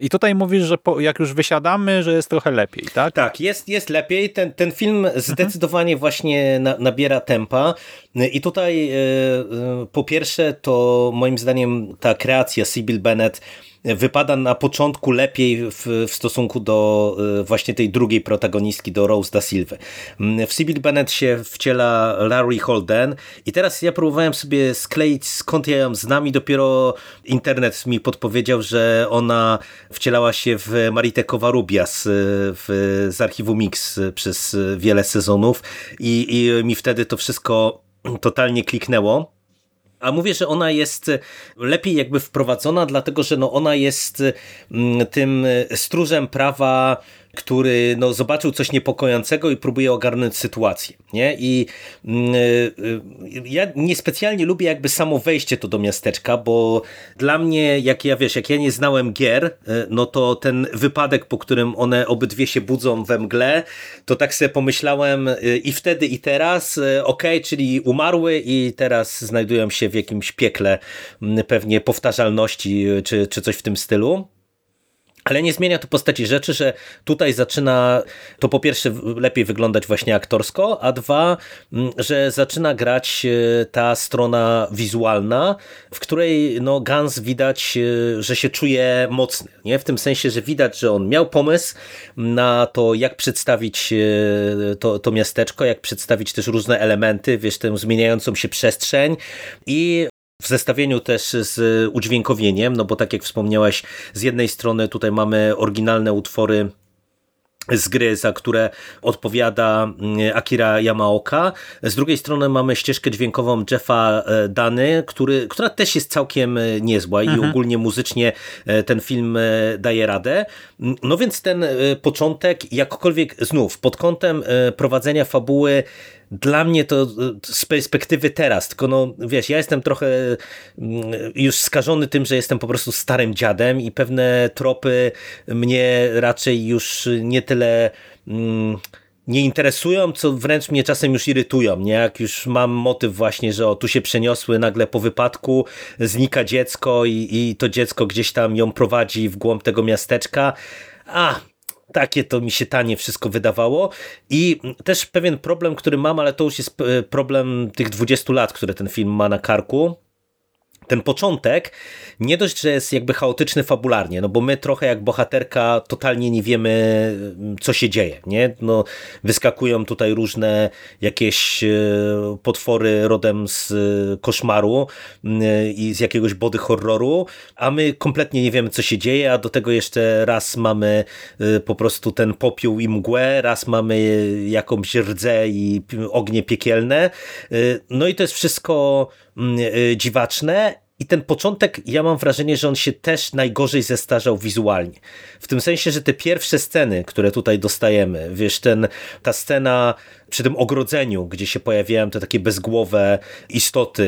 I tutaj mówisz, że po, jak już wysiadamy, że jest trochę lepiej, tak? Tak, jest, jest lepiej. Ten, ten film zdecydowanie mhm. właśnie na, nabiera tempa. I tutaj e, po pierwsze to moim zdaniem ta kreacja Sybil Bennett wypada na początku lepiej w, w stosunku do e, właśnie tej drugiej protagonistki, do Rose da Silva. Mm, w Sybil Bennett się wciela Larry Holden i teraz ja próbowałem sobie skleić skąd ja ją znam i dopiero internet mi podpowiedział, że ona wcielała się w Maritę Kowarubias e, w, z archiwum Mix przez wiele sezonów i, i mi wtedy to wszystko totalnie kliknęło. A mówię, że ona jest lepiej jakby wprowadzona, dlatego że no ona jest mm, tym stróżem prawa który no, zobaczył coś niepokojącego i próbuje ogarnąć sytuację. Nie? I mm, y, y, ja niespecjalnie lubię jakby samo wejście to do miasteczka, bo dla mnie, jak ja wiesz, jak ja nie znałem gier, y, no to ten wypadek, po którym one obydwie się budzą we mgle, to tak sobie pomyślałem i wtedy i teraz, ok, czyli umarły i teraz znajdują się w jakimś piekle pewnie powtarzalności czy, czy coś w tym stylu. Ale nie zmienia to postaci rzeczy, że tutaj zaczyna to po pierwsze lepiej wyglądać właśnie aktorsko, a dwa, mm, że zaczyna grać e, ta strona wizualna, w której no, Gans widać, e, że się czuje mocny. Nie? W tym sensie, że widać, że on miał pomysł na to, jak przedstawić e, to, to miasteczko, jak przedstawić też różne elementy, wiesz, tę zmieniającą się przestrzeń i w zestawieniu też z udźwiękowieniem, no bo tak jak wspomniałaś, z jednej strony tutaj mamy oryginalne utwory z gry, za które odpowiada mm, Akira Yamaoka. Z drugiej strony mamy ścieżkę dźwiękową Jeffa e, Dany, który, która też jest całkiem e, niezła mhm. i ogólnie muzycznie e, ten film daje radę. No więc ten początek, jakkolwiek znów pod kątem prowadzenia fabuły dla mnie to z perspektywy teraz, tylko no wiesz, ja jestem trochę mm, już skażony tym, że jestem po prostu starym dziadem i pewne tropy mnie raczej już nie tyle mm, nie interesują, co wręcz mnie czasem już irytują, nie? Jak już mam motyw właśnie, że o, tu się przeniosły nagle po wypadku, znika dziecko i, i to dziecko gdzieś tam ją prowadzi w głąb tego miasteczka. A, takie to mi się tanie wszystko wydawało. I też pewien problem, który mam, ale to już jest e, problem tych 20 lat, które ten film ma na karku, ten początek nie dość, że jest jakby chaotyczny fabularnie, no bo my trochę jak bohaterka totalnie nie wiemy, co się dzieje, nie? No, wyskakują tutaj różne jakieś e, potwory rodem z e, koszmaru e, i z jakiegoś body horroru, a my kompletnie nie wiemy, co się dzieje, a do tego jeszcze raz mamy po prostu ten popiół i mgłę, raz mamy jakąś rdzę i ognie piekielne. No i to jest wszystko mm, dziwaczne i ten początek, ja mam wrażenie, że on się też najgorzej zestarzał wizualnie. W tym sensie, że te pierwsze sceny, które tutaj dostajemy, wiesz, ten, ta scena przy tym ogrodzeniu, gdzie się pojawiają te takie bezgłowe istoty,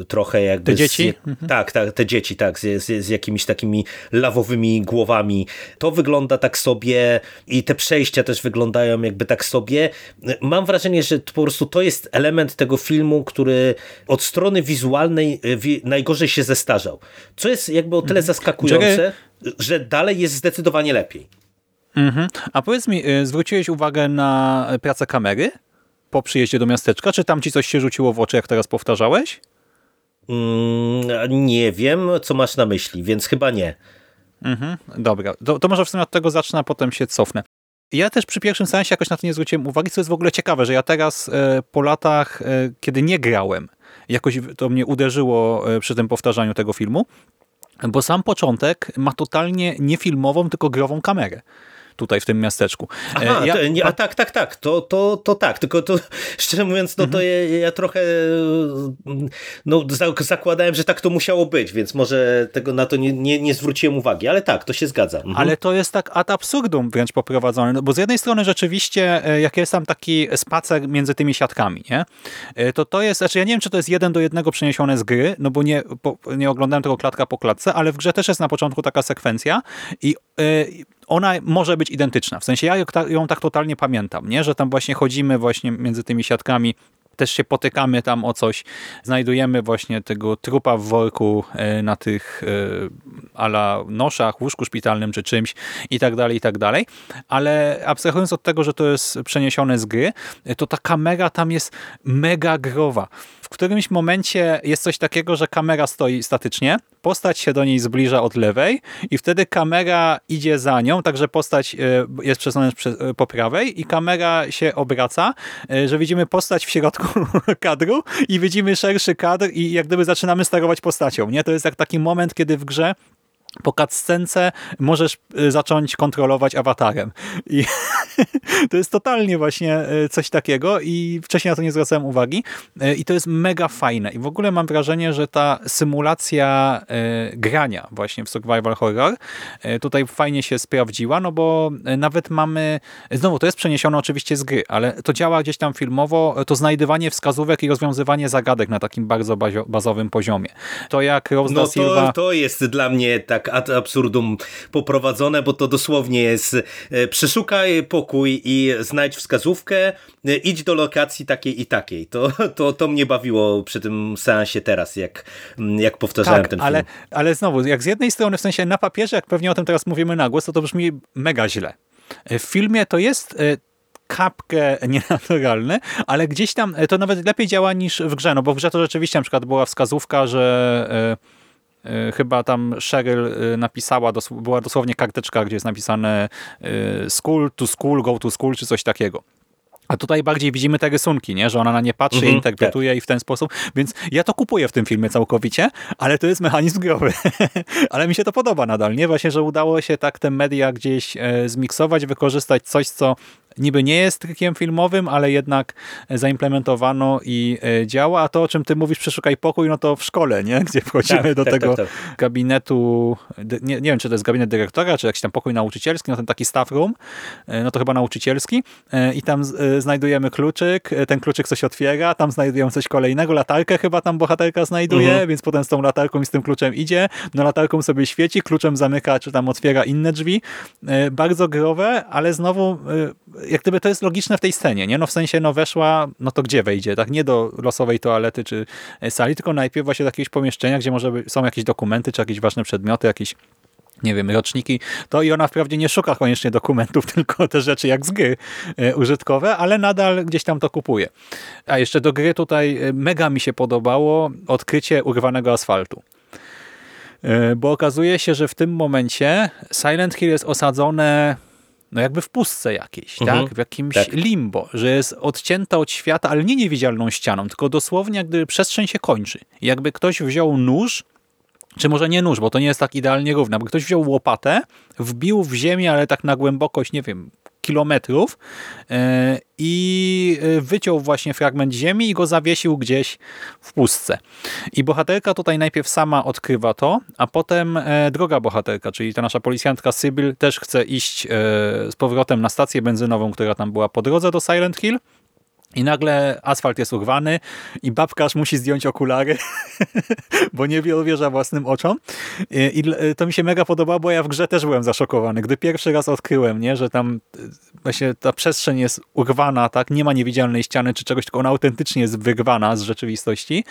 y, trochę jakby... Te dzieci? Z, mhm. Tak, tak, te dzieci, tak, z, z, z jakimiś takimi lawowymi głowami. To wygląda tak sobie i te przejścia też wyglądają jakby tak sobie. Mam wrażenie, że po prostu to jest element tego filmu, który od strony wizualnej y, najgorzej się zestarzał. Co jest jakby o tyle mhm. zaskakujące, że dalej jest zdecydowanie lepiej. Mhm. A powiedz mi, y, zwróciłeś uwagę na pracę kamery po przyjeździe do miasteczka? Czy tam ci coś się rzuciło w oczy, jak teraz powtarzałeś? Mm, nie wiem, co masz na myśli, więc chyba nie. Mhm. Dobra, to, to może w sumie od tego zacznę, a potem się cofnę. Ja też przy pierwszym sensie jakoś na to nie zwróciłem uwagi, co jest w ogóle ciekawe, że ja teraz e, po latach, e, kiedy nie grałem, jakoś to mnie uderzyło przy tym powtarzaniu tego filmu, bo sam początek ma totalnie nie filmową, tylko grową kamerę tutaj w tym miasteczku. Aha, ja, to, nie, a tak, tak, tak, to, to, to tak, tylko to szczerze mówiąc, no to mhm. ja, ja, trochę no, zakładałem, że tak to musiało być, więc może tego na to nie, nie, nie zwróciłem uwagi, ale tak, to się zgadza. Mhm. Ale to jest tak ad absurdum wręcz poprowadzone, no bo z jednej strony rzeczywiście, e, jak jest tam taki spacer między tymi siatkami, nie? E, to to jest, znaczy ja nie wiem, czy to jest jeden do jednego przeniesione z gry, no bo nie, po, nie oglądałem tego klatka po klatce, ale w grze też jest na początku taka sekwencja i yy, ona może być identyczna. W sensie ja ją tak totalnie pamiętam, nie? że tam właśnie chodzimy właśnie między tymi siatkami też się potykamy tam o coś, znajdujemy właśnie tego trupa w worku e, na tych e, ala noszach, łóżku szpitalnym czy czymś i tak dalej, i tak dalej. Ale abstrahując od tego, że to jest przeniesione z gry, to ta kamera tam jest mega growa którymś momencie jest coś takiego, że kamera stoi statycznie, postać się do niej zbliża od lewej i wtedy kamera idzie za nią, także postać e, jest przesunąć e, po prawej i kamera się obraca, e, że widzimy postać w środku kadru i widzimy szerszy kadr i jak gdyby zaczynamy sterować postacią. Nie? To jest jak taki moment, kiedy w grze po cutscence możesz y, zacząć kontrolować awatarem. I to jest totalnie właśnie y, coś takiego i wcześniej na to nie zwracałem uwagi. Y, I to jest mega fajne. I w ogóle mam wrażenie, że ta symulacja grania właśnie w survival horror tutaj fajnie się sprawdziła, no bo nawet mamy, znowu to jest przeniesione oczywiście z gry, ale to działa gdzieś tam filmowo, to znajdywanie wskazówek i rozwiązywanie zagadek na takim bardzo bazowym poziomie. To jak Rose no Silva... To, to jest dla mnie tak tak ad absurdum poprowadzone, bo to dosłownie jest e, przeszukaj pokój i znajdź wskazówkę, e, idź do lokacji takiej i takiej. To, to, to mnie bawiło przy tym seansie teraz, jak, jak powtarzałem tak, ten ale, film. ale znowu, jak z jednej strony, w sensie na papierze, jak pewnie o tym teraz mówimy na głos, to to brzmi mega źle. E, W filmie to jest kapkę nienaturalne, ale gdzieś tam to nawet lepiej działa niż w grze, no bo w grze to rzeczywiście na przykład była wskazówka, że chyba tam Cheryl e, napisała, była dosłownie karteczka, gdzie jest napisane e, school to school, go to school, czy coś takiego. A tutaj bardziej widzimy te rysunki, nie? że ona na nie patrzy, Mhm, interpretuje i w ten sposób. Więc ja to kupuję w tym filmie całkowicie, ale to jest mechanizm growy. ale mi się to podoba nadal, nie? Właśnie, że udało się tak te media gdzieś e, zmiksować, wykorzystać coś, co niby nie jest trikiem filmowym, ale jednak zaimplementowano i e, działa. A to, o czym ty mówisz, przeszukaj pokój, no to w szkole, nie? Gdzie wchodzimy Tak, do tak, tego tak, gabinetu, nie, nie wiem, czy to jest gabinet dyrektora, czy jakiś tam pokój nauczycielski, no ten taki staff room, e, no to chyba nauczycielski e, i tam znajdujemy kluczyk, ten kluczyk coś otwiera, tam znajdują coś kolejnego, latarkę chyba tam bohaterka znajduje, Mhm. więc potem z tą latarką i z tym kluczem idzie, no latarką sobie świeci, kluczem zamyka, czy tam otwiera inne drzwi. Bardzo growe, ale znowu jak gdyby to jest logiczne w tej scenie, nie? No w sensie, no weszła, no to gdzie wejdzie, tak? Nie do losowej toalety czy e, sali, tylko najpierw właśnie do jakiegoś pomieszczenia, gdzie może są jakieś dokumenty, czy jakieś ważne przedmioty, jakieś nie wiem, roczniki, to i ona wprawdzie nie szuka koniecznie dokumentów, tylko te rzeczy jak z gry e, użytkowe, ale nadal gdzieś tam to kupuje. A jeszcze do gry tutaj e, mega mi się podobało odkrycie urwanego asfaltu. Bo okazuje się, że w tym momencie Silent Hill jest osadzone no jakby w pustce jakiejś, Mhm. tak? W jakimś Tak. limbo, że jest odcięta od świata, ale nie niewidzialną ścianą, tylko dosłownie jak gdyby przestrzeń się kończy. Jakby ktoś wziął nóż czy może nie nóż, bo to nie jest tak idealnie równo, bo ktoś wziął łopatę, wbił w ziemię, ale tak na głębokość, nie wiem, kilometrów yy, i yy, wyciął właśnie fragment ziemi i go zawiesił gdzieś w pustce. I bohaterka tutaj najpierw sama odkrywa to, a potem e, droga bohaterka, czyli ta nasza policjantka Sybil też chce iść e, z powrotem na stację benzynową, która tam była po drodze do Silent Hill. I nagle asfalt jest urwany i babkarz musi zdjąć okulary, bo nie wierzę własnym oczom. I to mi się mega podoba, bo ja w grze też byłem zaszokowany. Gdy pierwszy raz odkryłem, nie, że tam y, właśnie ta przestrzeń jest urwana, tak, nie ma niewidzialnej ściany czy czegoś, tylko ona autentycznie jest wyrwana z rzeczywistości,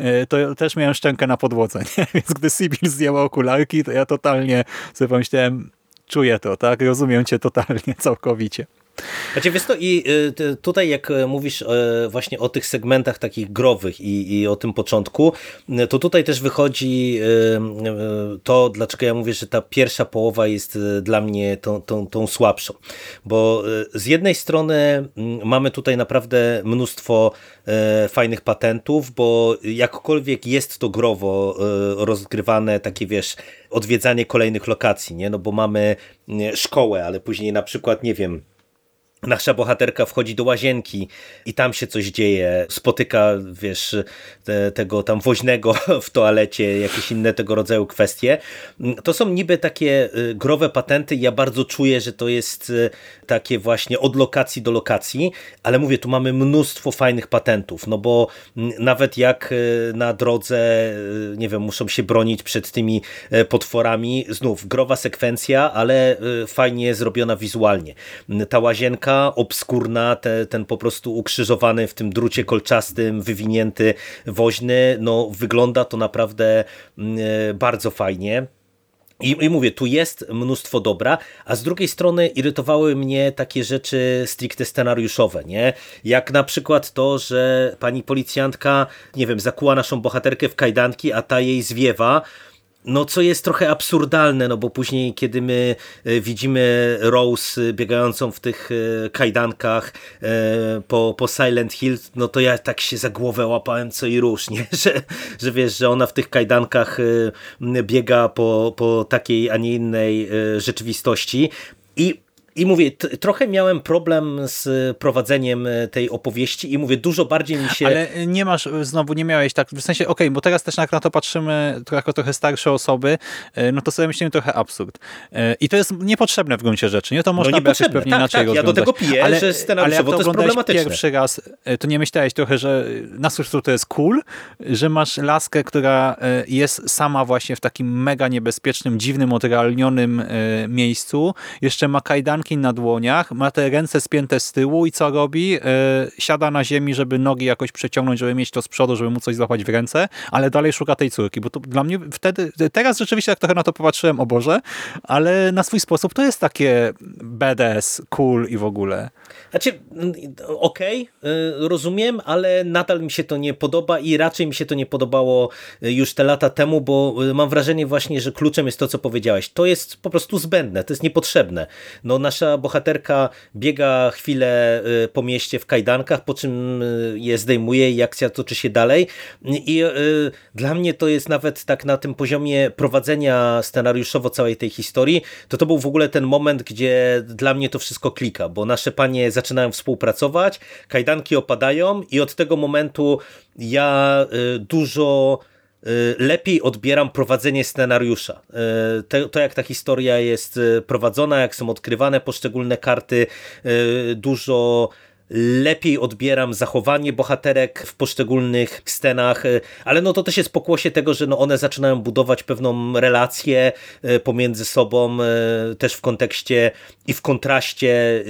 y, to też miałem szczękę na podłodze. Nie? Więc gdy Sibyl zdjęła okularki, to ja totalnie sobie pomyślałem, czuję to, tak, rozumiem cię totalnie, całkowicie. Znaczy, wiesz to i y, tutaj jak y, mówisz y, właśnie o tych segmentach takich growych i, i o tym początku, to tutaj też wychodzi to, dlaczego ja mówię, że ta pierwsza połowa jest dla mnie tą, tą, tą słabszą. Bo z jednej strony mm, mamy tutaj naprawdę mnóstwo fajnych patentów, bo jakkolwiek jest to growo rozgrywane, takie wiesz, odwiedzanie kolejnych lokacji, nie? No bo mamy szkołę, ale później na przykład, nie wiem, Nasza bohaterka wchodzi do łazienki i tam się coś dzieje, spotyka, wiesz, te, tego tam woźnego w toalecie, jakieś inne tego rodzaju kwestie. To są niby takie y, growe patenty ja bardzo czuję, że to jest y, takie właśnie od lokacji do lokacji, ale mówię, tu mamy mnóstwo fajnych patentów, no bo nawet jak y, na drodze, y, nie wiem, muszą się bronić przed tymi y, potworami, znów growa sekwencja, ale fajnie zrobiona wizualnie. Ta łazienka obskurna, te, ten po prostu ukrzyżowany w tym drucie kolczastym, wywinięty woźny, no wygląda to naprawdę e, bardzo fajnie. I, I mówię, tu jest mnóstwo dobra, a z drugiej strony irytowały mnie takie rzeczy stricte scenariuszowe, nie? Jak na przykład to, że pani policjantka, nie wiem, zakuła naszą bohaterkę w kajdanki, a ta jej zwiewa, no, co jest trochę absurdalne, no bo później, kiedy my e, widzimy Rose e, biegającą w tych e, kajdankach po, po Silent Hill, no to ja tak się za głowę łapałem co i róż, nie? Że, że wiesz, że ona w tych kajdankach biega po, po takiej, a nie innej rzeczywistości i I mówię, trochę miałem problem z prowadzeniem e, tej opowieści i mówię, dużo bardziej mi się... Ale nie masz, znowu nie miałeś tak, w sensie, okej, okay, bo teraz też jak na to patrzymy jako trochę starsze osoby, e, no to sobie myślimy trochę absurd. E, I to jest niepotrzebne w gruncie rzeczy, nie? To no można no by jakoś pewnie tak, inaczej tak, ja do tego piję, ale, że scenariuszowo ale to jest problematyczne. pierwszy raz, to nie myślałeś trochę, że na to jest cool, że masz laskę, która jest sama właśnie w takim mega niebezpiecznym, dziwnym, odrealnionym miejscu, jeszcze ma kajdanki na dłoniach, ma te ręce spięte z tyłu i co robi? Yy, siada na ziemi, żeby nogi jakoś przeciągnąć, żeby mieć to z przodu, żeby mu coś złapać w ręce, ale dalej szuka tej córki, bo to dla mnie wtedy, teraz rzeczywiście jak trochę na to popatrzyłem, o Boże, ale na swój sposób to jest takie badass, cool i w ogóle. Znaczy, okej, okay, rozumiem, ale nadal mi się to nie podoba i raczej mi się to nie podobało y, już te lata temu, bo y, mam wrażenie właśnie, że kluczem jest to, co powiedziałeś. To jest po prostu zbędne, to jest niepotrzebne. No, nasza bohaterka biega chwilę y, po mieście w kajdankach, po czym je zdejmuje i akcja toczy się dalej. I dla mnie to jest nawet tak na tym poziomie prowadzenia scenariuszowo całej tej historii, to to był w ogóle ten moment, gdzie dla mnie to wszystko klika, bo nasze panie zaczynają współpracować, kajdanki opadają i od tego momentu ja y, dużo y, lepiej odbieram prowadzenie scenariusza. Y, to, jak ta historia jest prowadzona, jak są odkrywane poszczególne karty, dużo lepiej odbieram zachowanie bohaterek w poszczególnych scenach, ale no to też jest pokłosie tego, że no one zaczynają budować pewną relację pomiędzy sobą, też w kontekście i w kontraście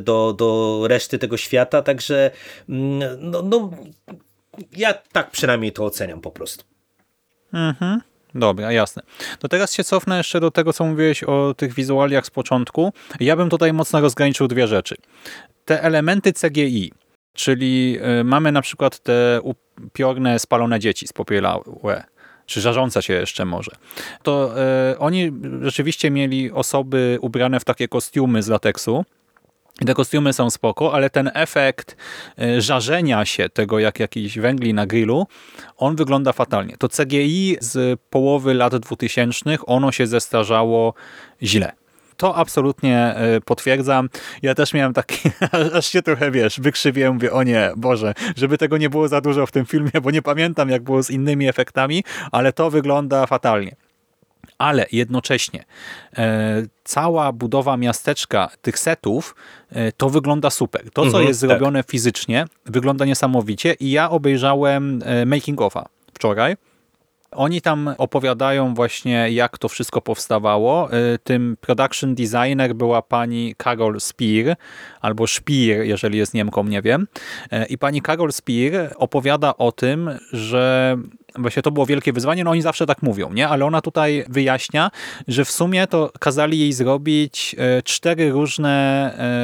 do, do reszty tego świata, także mm, no, no ja tak przynajmniej to oceniam po prostu. Mhm. Dobra, jasne. To teraz się cofnę jeszcze do tego, co mówiłeś o tych wizualiach z początku. Ja bym tutaj mocno rozgraniczył dwie rzeczy te elementy CGI, czyli y, mamy na przykład te upiorne, spalone dzieci spopielałe, czy żarzące się jeszcze może, to y, oni rzeczywiście mieli osoby ubrane w takie kostiumy z lateksu, i te kostiumy są spoko, ale ten efekt y, żarzenia się tego jak jakiś węgli na grillu, on wygląda fatalnie. To CGI z połowy lat 2000 ono się zestarzało źle to absolutnie e, potwierdzam. Ja też miałem taki, aż się trochę, wiesz, wykrzywiłem, mówię, o nie, Boże, żeby tego nie było za dużo w tym filmie, bo nie pamiętam, jak było z innymi efektami, ale to wygląda fatalnie. Ale jednocześnie e, cała budowa miasteczka, tych setów, e, to wygląda super. To, co mhm, jest tak. zrobione fizycznie, wygląda niesamowicie i ja obejrzałem e, making offa wczoraj oni tam opowiadają właśnie, jak to wszystko powstawało. Y, tym production designer była pani Karol Spear, albo Spier, jeżeli jest Niemką, nie wiem. Y, I pani Karol Spear opowiada o tym, że właśnie to było wielkie wyzwanie, no oni zawsze tak mówią, nie? Ale ona tutaj wyjaśnia, że w sumie to kazali jej zrobić e, cztery różne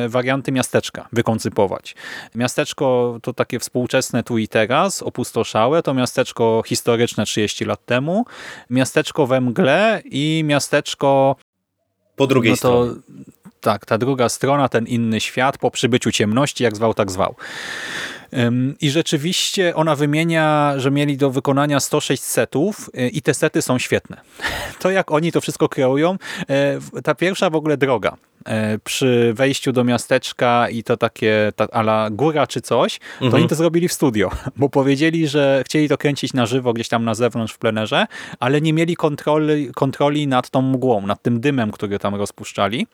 e, warianty miasteczka, wykoncypować. Miasteczko to takie współczesne tu i teraz, opustoszałe, to miasteczko historyczne 30 lat temu, miasteczko we mgle i miasteczko po drugiej no to, stronie. Tak, ta druga strona, ten inny świat po przybyciu ciemności, jak zwał, tak zwał. I rzeczywiście ona wymienia, że mieli do wykonania 106 setów y, i te sety są świetne. To jak oni to wszystko kreują, e, ta pierwsza w ogóle droga e, przy wejściu do miasteczka i to takie ta, ala góra czy coś, to mhm. oni to zrobili w studio, bo powiedzieli, że chcieli to kręcić na żywo gdzieś tam na zewnątrz w plenerze, ale nie mieli kontroli, kontroli nad tą mgłą, nad tym dymem, który tam rozpuszczali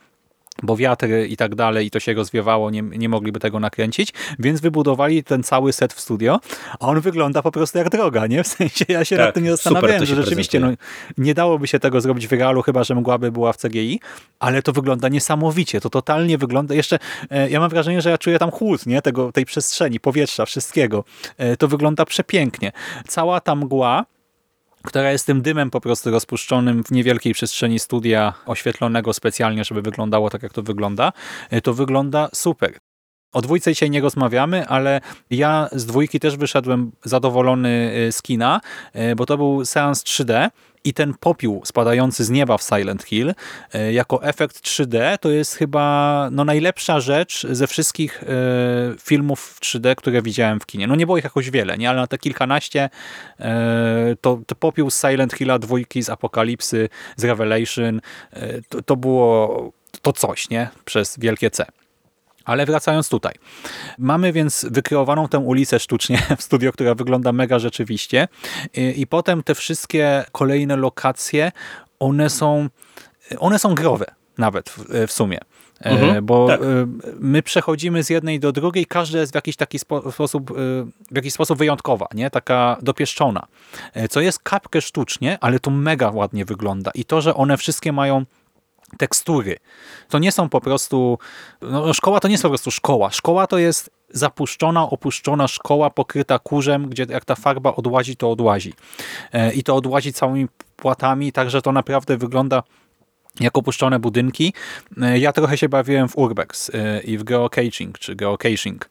bo wiatry i tak dalej i to się rozwiewało, nie, nie mogliby tego nakręcić, więc wybudowali ten cały set w studio, a on wygląda po prostu jak droga, nie? W sensie ja się tak, nad tym nie zastanawiałem, że rzeczywiście no, nie dałoby się tego zrobić w realu, chyba że mgła by była w CGI, ale to wygląda niesamowicie, to totalnie wygląda, jeszcze e, ja mam wrażenie, że ja czuję tam chłód, nie? Tego, tej przestrzeni, powietrza, wszystkiego. E, to wygląda przepięknie. Cała ta mgła która jest tym dymem po prostu rozpuszczonym w niewielkiej przestrzeni studia oświetlonego specjalnie, żeby wyglądało tak, jak to wygląda, e, to wygląda super. O dwójce dzisiaj nie rozmawiamy, ale ja z dwójki też wyszedłem zadowolony e, z kina, e, bo to był seans 3D i ten popiół spadający z nieba w Silent Hill e, jako efekt 3D to jest chyba no, najlepsza rzecz ze wszystkich e, filmów w 3D, które widziałem w kinie. No nie było ich jakoś wiele, nie? ale na te kilkanaście e, to, to popiół z Silent Hilla, dwójki z Apokalipsy, z Revelation, to, to było to coś, nie? Przez wielkie C. Ale wracając tutaj. Mamy więc wykreowaną tę ulicę sztucznie w studio, która wygląda mega rzeczywiście i, i potem te wszystkie kolejne lokacje, one są, one są growe nawet w, w sumie. E, mhm, bo tak. E, my przechodzimy z jednej do drugiej, każda jest w jakiś taki spo sposób, e, w jakiś sposób wyjątkowa, nie? taka dopieszczona. Co jest kapkę sztucznie, ale to mega ładnie wygląda. I to, że one wszystkie mają tekstury. To nie są po prostu... No, szkoła to nie jest po prostu szkoła. Szkoła to jest zapuszczona, opuszczona szkoła pokryta kurzem, gdzie jak ta farba odłazi, to odłazi. I to odłazi całymi płatami, także to naprawdę wygląda jak opuszczone budynki. E, ja trochę się bawiłem w Urbex e, i w geocaching, czy geocaching,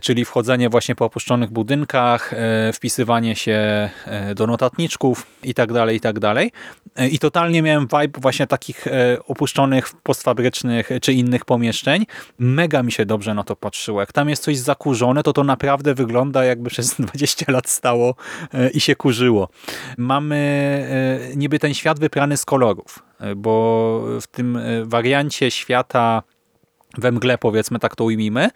czyli wchodzenie właśnie po opuszczonych budynkach, e, wpisywanie się do notatniczków i tak dalej, i tak dalej. I totalnie miałem vibe właśnie takich opuszczonych postfabrycznych czy innych pomieszczeń. Mega mi się dobrze na to patrzyło. Jak tam jest coś zakurzone, to to naprawdę wygląda jakby przez 20 lat stało i się kurzyło. Mamy niby ten świat wyprany z kolorów bo w tym e, wariancie świata we mgle, powiedzmy, tak to ujmijmy.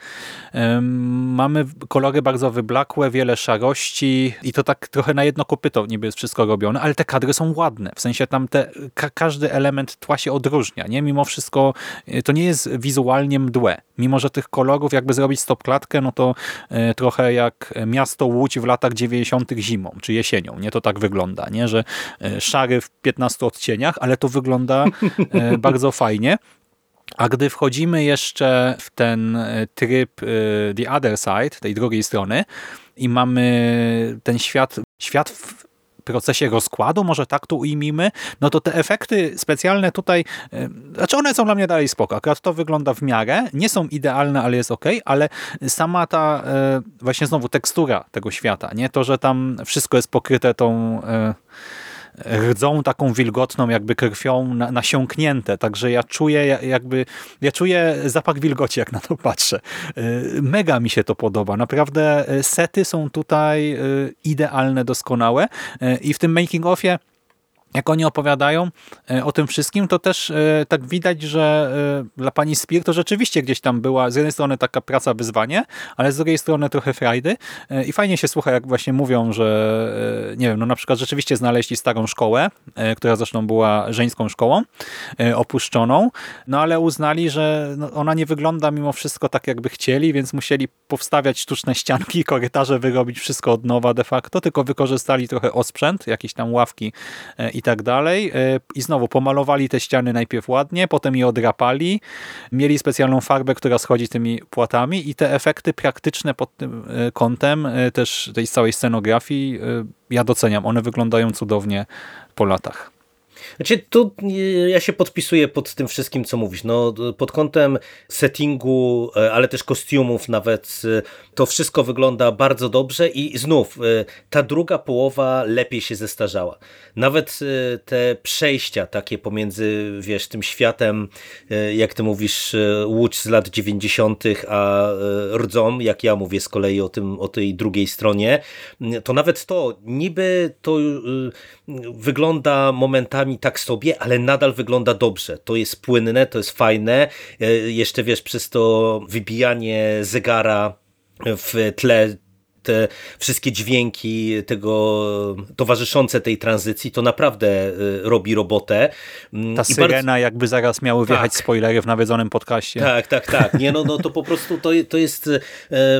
Mamy kolory bardzo wyblakłe, wiele szarości i to tak trochę na jedno kopyto niby jest wszystko robione, ale te kadry są ładne. W sensie tam te, ka każdy element tła się odróżnia. Nie? Mimo wszystko e, to nie jest wizualnie mdłe. Mimo, że tych kolorów jakby zrobić stopklatkę, no to e, trochę jak miasto Łódź w latach 90. zimą czy jesienią. Nie to tak wygląda, nie? że e, szary w 15 odcieniach, ale to wygląda bardzo fajnie. A gdy wchodzimy jeszcze w ten e, tryb e, The Other Side, tej drugiej strony i mamy ten świat, świat w procesie rozkładu, może tak tu ujmijmy, no to te efekty specjalne tutaj, e, znaczy one są dla mnie dalej spoko. Akurat to wygląda w miarę, nie są idealne, ale jest ok, ale sama ta właśnie znowu tekstura tego świata, nie to, że tam wszystko jest pokryte tą rdzą taką wilgotną jakby krwią nasiąknięte, także ja czuję jakby, ja czuję zapach wilgoci jak na to patrzę. Y, mega mi się to podoba, naprawdę y, sety są tutaj y, idealne, doskonałe. I w tym making offie jak oni opowiadają e, o tym wszystkim, to też e, tak widać, że e, dla pani Spear to rzeczywiście gdzieś tam była z jednej strony taka praca, wyzwanie, ale z drugiej strony trochę frajdy. I fajnie się słucha, jak właśnie mówią, że nie wiem, no na przykład rzeczywiście znaleźli starą szkołę, która zresztą była żeńską szkołą, opuszczoną, no ale uznali, że no, ona nie wygląda mimo wszystko tak, jakby chcieli, więc musieli powstawiać sztuczne ścianki, korytarze, wyrobić wszystko od nowa de facto, tylko wykorzystali trochę osprzęt, jakieś tam ławki i i tak dalej. E, I znowu pomalowali te ściany najpierw ładnie, potem je odrapali, mieli specjalną farbę, która schodzi tymi płatami i te efekty praktyczne pod tym e, kątem e, też tej całej scenografii ja doceniam. One wyglądają cudownie po latach. Znaczy, tu ja się podpisuję pod tym wszystkim, co mówisz. No, pod kątem settingu, e, ale też kostiumów nawet, e, to wszystko wygląda bardzo dobrze i znów e, ta druga połowa lepiej się zestarzała. Nawet te przejścia takie pomiędzy, wiesz, tym światem, jak ty mówisz, Łódź z lat 90., a rdzą, jak ja mówię z kolei o, tym, o tej drugiej stronie, to nawet to, niby to wygląda momentami tak sobie, ale nadal wygląda dobrze. To jest płynne, to jest fajne. E, jeszcze wiesz, przez to wybijanie zegara w tle te wszystkie dźwięki tego towarzyszące tej tranzycji, to naprawdę y, robi robotę. Mm, Ta I syrena bardzo... jakby zaraz miały wjechać tak. spoilery w nawiedzonym podcaście. Tak, tak, tak. Nie, no, no to po prostu to, to jest y,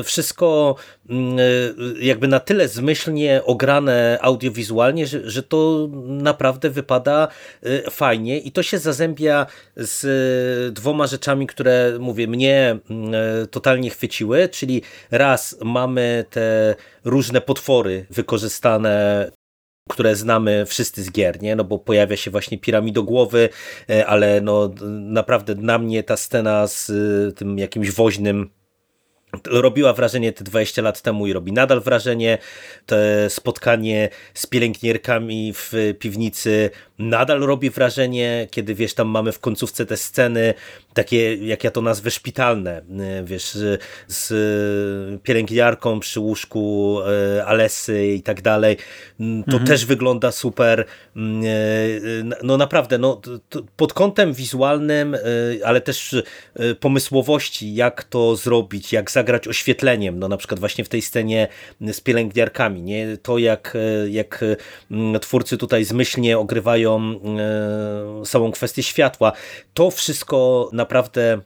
wszystko mm, y, jakby na tyle zmyślnie ograne audiowizualnie, że, że to naprawdę wypada fajnie i to się zazębia z dwoma rzeczami, które mówię, mnie mm, totalnie chwyciły, czyli raz mamy te różne potwory wykorzystane które znamy wszyscy z gier, nie? No bo pojawia się właśnie piramidogłowy, e, ale no naprawdę na mnie ta scena z e, tym jakimś woźnym robiła wrażenie te 20 lat temu i robi nadal wrażenie. To spotkanie z pielęgnierkami w piwnicy nadal robi wrażenie, kiedy wiesz, tam mamy w końcówce te sceny, takie, jak ja to nazwę, szpitalne, wiesz, z pielęgniarką przy łóżku e, Alessy i tak dalej. To mhm. też wygląda super. E, no naprawdę, no, pod kątem wizualnym, ale też pomysłowości, jak to zrobić, jak zagrać oświetleniem, no na przykład właśnie w tej scenie z pielęgniarkami, nie? To jak, jak twórcy tutaj zmyślnie ogrywają e, samą kwestię światła. To wszystko naprawdę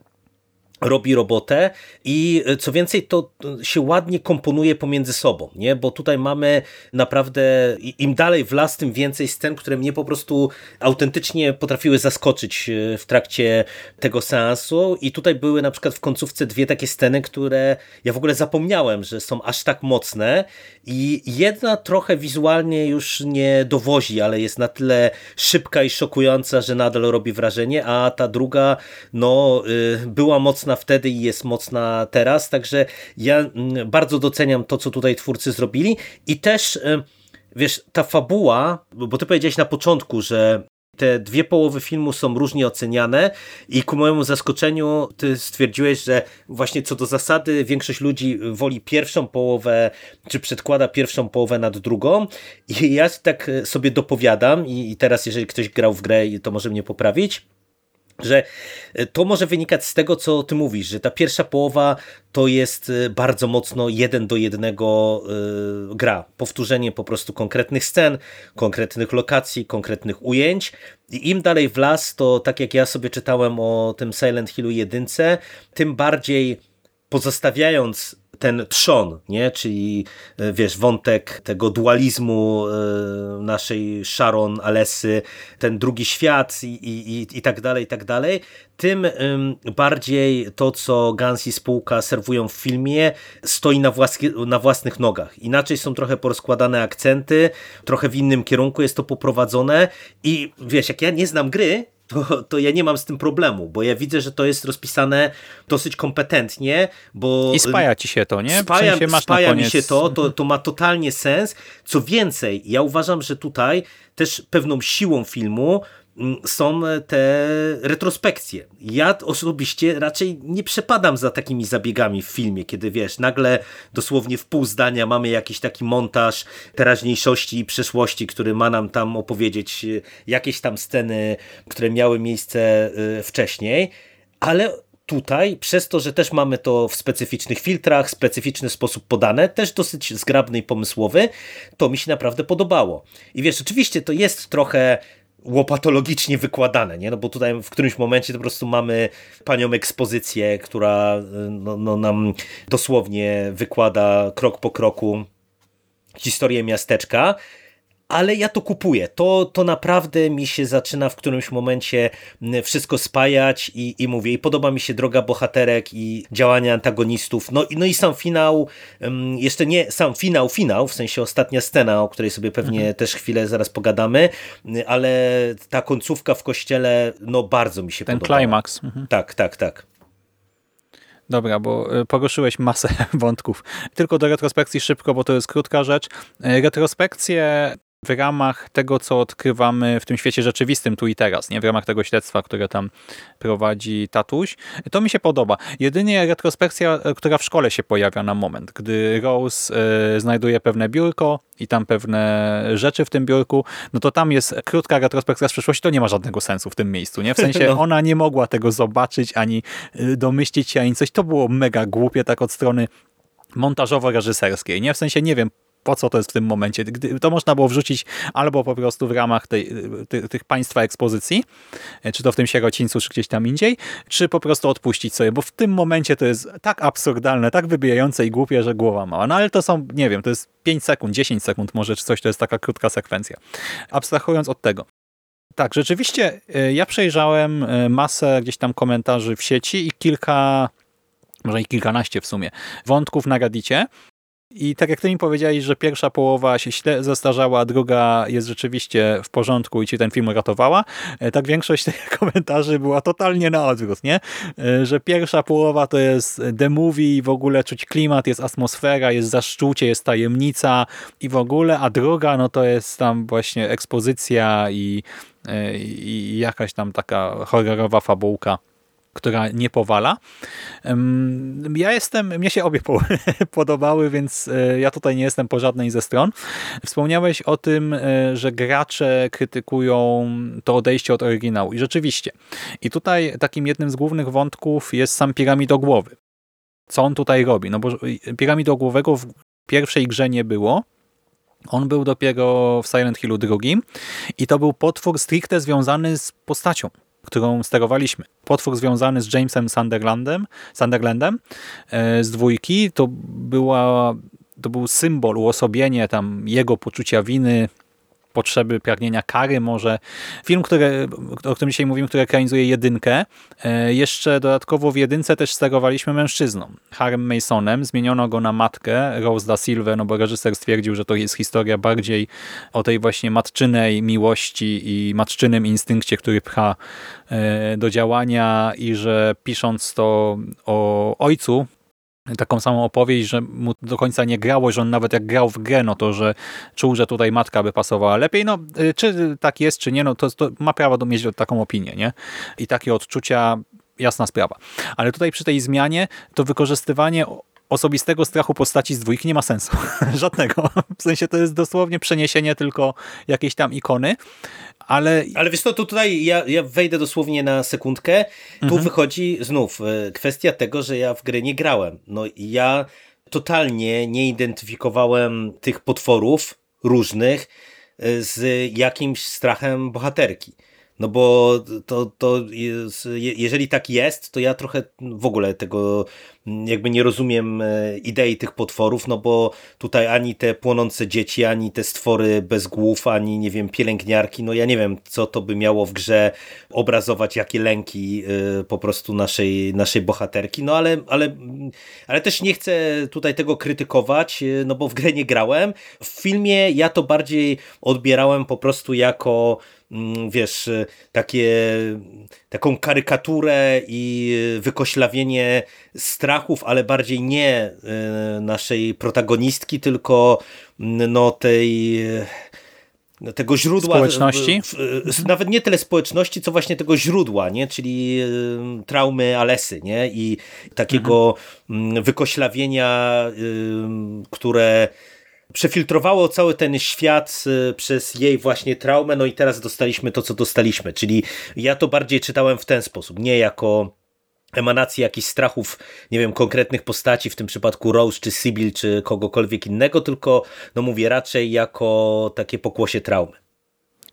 robi robotę i e, co więcej to się ładnie komponuje pomiędzy sobą, nie? bo tutaj mamy naprawdę im dalej w las, tym więcej scen, które mnie po prostu autentycznie potrafiły zaskoczyć e, w trakcie tego seansu i tutaj były na przykład w końcówce dwie takie sceny, które ja w ogóle zapomniałem, że są aż tak mocne i jedna trochę wizualnie już nie dowozi, ale jest na tyle szybka i szokująca, że nadal robi wrażenie, a ta druga no była mocna wtedy i jest mocna teraz, także ja mm, bardzo doceniam to, co tutaj twórcy zrobili. I też y, wiesz, ta fabuła, bo ty powiedziałeś na początku, że te dwie połowy filmu są różnie oceniane i ku mojemu zaskoczeniu ty stwierdziłeś, że właśnie co do zasady większość ludzi woli pierwszą połowę, czy przedkłada pierwszą połowę nad drugą. I ja tak sobie dopowiadam i teraz jeżeli ktoś grał w grę, to może mnie poprawić, że e, to może wynikać z tego, co ty mówisz, że ta pierwsza połowa to jest e, bardzo mocno jeden do jednego e, gra. Powtórzenie po prostu konkretnych scen, konkretnych lokacji, konkretnych ujęć i im dalej w las, to tak jak ja sobie czytałem o tym Silent Hillu jedynce, tym bardziej pozostawiając ten trzon, nie? czyli e, wiesz, wątek tego dualizmu e, naszej Sharon, Alessy, ten drugi świat i, i, i tak dalej, i tak dalej, tym bardziej to, co Gans i spółka serwują w filmie, stoi na, na własnych nogach. Inaczej są trochę porozkładane akcenty, trochę w innym kierunku jest to poprowadzone i wiesz, jak ja nie znam gry, to, to ja nie mam z tym problemu, bo ja widzę, że to jest rozpisane dosyć kompetentnie, bo... I spaja ci się to, nie? Spaja, w sensie spaja mi się to, to, to ma totalnie sens. Co więcej, ja uważam, że tutaj też pewną siłą filmu są te retrospekcje. Ja osobiście raczej nie przepadam za takimi zabiegami w filmie, kiedy wiesz, nagle dosłownie w pół zdania mamy jakiś taki montaż teraźniejszości i przeszłości, który ma nam tam opowiedzieć e, jakieś tam sceny, które miały miejsce e, wcześniej, ale tutaj, przez to, że też mamy to w specyficznych filtrach, specyficzny sposób podane, też dosyć zgrabny i pomysłowy, to mi się naprawdę podobało. I wiesz, oczywiście to jest trochę łopatologicznie wykładane, nie? No bo tutaj w którymś momencie to po prostu mamy panią ekspozycję, która no, no nam dosłownie wykłada krok po kroku historię miasteczka, ale ja to kupuję. To, to naprawdę mi się zaczyna w którymś momencie wszystko spajać i, i mówię, i podoba mi się droga bohaterek i działania antagonistów. No, no i sam finał, jeszcze nie sam finał, finał, w sensie ostatnia scena, o której sobie pewnie mhm. też chwilę zaraz pogadamy, ale ta końcówka w kościele, no bardzo mi się Ten podobała. Ten climax. Mhm. Tak, tak, tak. Dobra, bo e, poruszyłeś masę wątków. Tylko do retrospekcji szybko, bo to jest krótka rzecz. E, retrospekcje w ramach tego, co odkrywamy w tym świecie rzeczywistym tu i teraz, nie w ramach tego śledztwa, które tam prowadzi tatuś. To mi się podoba. Jedynie retrospekcja, która w szkole się pojawia na moment, gdy Rose y, znajduje pewne biurko i tam pewne rzeczy w tym biurku, no to tam jest krótka retrospekcja z przeszłości, to nie ma żadnego sensu w tym miejscu, nie? W sensie no. ona nie mogła tego zobaczyć, ani e, domyślić się, ani coś. To było mega głupie tak od strony montażowo-reżyserskiej, nie? W sensie, nie wiem, po co to jest w tym momencie. Gdy, to można było wrzucić albo po prostu w ramach tej, ty, tych państwa ekspozycji, e, czy to w tym sierocińcu, czy gdzieś tam indziej, czy po prostu odpuścić sobie, bo w tym momencie to jest tak absurdalne, tak wybijające i głupie, że głowa mała. No ale to są, nie wiem, to jest 5 sekund, 10 sekund może, czy coś, to jest taka krótka sekwencja. Abstrahując od tego. Tak, rzeczywiście e, ja przejrzałem e, masę gdzieś tam komentarzy w sieci i kilka może i kilkanaście w sumie, wątków na Reddicie I tak jak ty mi powiedziałeś, że pierwsza połowa się źle zestarzała, druga jest rzeczywiście w porządku i ci ten film ratowała, e, tak większość tych komentarzy była totalnie na odwrót, nie? E, że pierwsza połowa to jest the movie, w ogóle czuć klimat, jest atmosfera, jest zaszczucie, jest tajemnica i w ogóle, a druga no to jest tam właśnie ekspozycja i, e, i jakaś tam taka horrorowa fabułka która nie powala. Ja jestem, mnie się obie podobały, więc e, ja tutaj nie jestem po żadnej ze stron. Wspomniałeś o tym, e, że gracze krytykują to odejście od oryginału i rzeczywiście. I tutaj takim jednym z głównych wątków jest sam piramidogłowy. Co on tutaj robi? No bo piramidogłowego w pierwszej grze nie było, on był dopiero w Silent Hillu drugim i to był potwór stricte związany z postacią którą sterowaliśmy. Potwór związany z Jamesem Sunderlandem, Sunderlandem e, z dwójki, to, była, to był symbol, uosobienie tam jego poczucia winy, potrzeby, pragnienia kary może. Film, który, o którym dzisiaj mówimy, który ekranizuje jedynkę. E, jeszcze dodatkowo w jedynce też sterowaliśmy mężczyzną. Harem Masonem. Zmieniono go na matkę, Rose da Silva, no bo reżyser stwierdził, że to jest historia bardziej o tej właśnie matczynej miłości i matczynym instynkcie, który pcha e, do działania i że pisząc to o ojcu, taką samą opowieść, że mu do końca nie grało, że on nawet jak grał w grę, no to że czuł, że tutaj matka by pasowała lepiej. No, y, czy tak jest, czy nie, no to, to ma prawo do mieć taką opinię, nie? I takie odczucia, jasna sprawa. Ale tutaj przy tej zmianie to wykorzystywanie osobistego strachu postaci z dwójki nie ma sensu. Żadnego. W sensie to jest dosłownie przeniesienie tylko jakiejś tam ikony, ale... Ale wiesz co, to tutaj ja, ja wejdę dosłownie na sekundkę. Tu mhm. wychodzi znów e, kwestia tego, że ja w gry nie grałem. No ja totalnie nie identyfikowałem tych potworów różnych e, z jakimś strachem bohaterki. No bo to, to jest, jeżeli tak jest, to ja trochę w ogóle tego jakby nie rozumiem e, idei tych potworów, no bo tutaj ani te płonące dzieci, ani te stwory bez głów, ani nie wiem, pielęgniarki, no ja nie wiem, co to by miało w grze obrazować, jakie lęki e, po prostu naszej, naszej bohaterki, no ale, ale, ale też nie chcę tutaj tego krytykować, e, no bo w grę nie grałem. W filmie ja to bardziej odbierałem po prostu jako wiesz, takie, taką karykaturę i wykoślawienie strachów, ale bardziej nie e, naszej protagonistki, tylko mm, no tej no, tego źródła. Społeczności? Nawet nie tyle społeczności, co właśnie tego źródła, nie? czyli traumy Alesy nie? i takiego mhm. wykoślawienia, które przefiltrowało cały ten świat y, przez jej właśnie traumę, no i teraz dostaliśmy to, co dostaliśmy. Czyli ja to bardziej czytałem w ten sposób, nie jako emanacji jakichś strachów, nie wiem, konkretnych postaci, w tym przypadku Rose, czy Sybil, czy kogokolwiek innego, tylko, no mówię, raczej jako takie pokłosie traumy.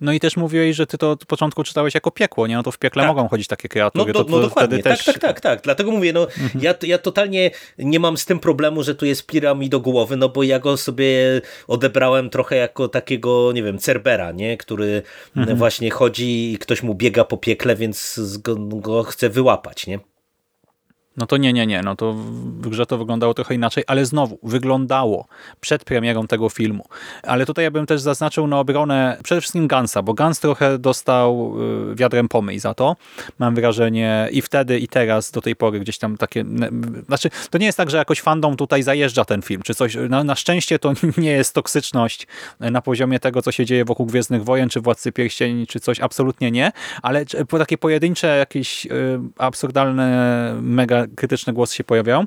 No i też mówiłeś, że ty to od początku czytałeś jako piekło, nie? No to w piekle tak. mogą chodzić takie kreatury. No, do, no dokładnie, tak, też... tak, tak, tak. Dlatego mówię, no mhm. ja, ja totalnie nie mam z tym problemu, że tu jest piramidogłowy, no bo ja go sobie odebrałem trochę jako takiego, nie wiem, Cerbera, nie? Który mhm. właśnie chodzi i ktoś mu biega po piekle, więc go, go chce wyłapać, nie? No to nie, nie, nie. No to w grze to wyglądało trochę inaczej, ale znowu wyglądało przed premierą tego filmu. Ale tutaj ja bym też zaznaczył na obronę przede wszystkim Gansa, bo Gans trochę dostał y, wiadrem pomyj za to. Mam wrażenie i wtedy i teraz do tej pory gdzieś tam takie... Znaczy, to nie jest tak, że jakoś fandom tutaj zajeżdża ten film, czy coś. Na, na szczęście to nie jest toksyczność na poziomie tego, co się dzieje wokół Gwiezdnych Wojen, czy Władcy Pierścieni, czy coś. Absolutnie nie. Ale takie pojedyncze jakieś y, absurdalne, mega krytyczne głosy się pojawiają.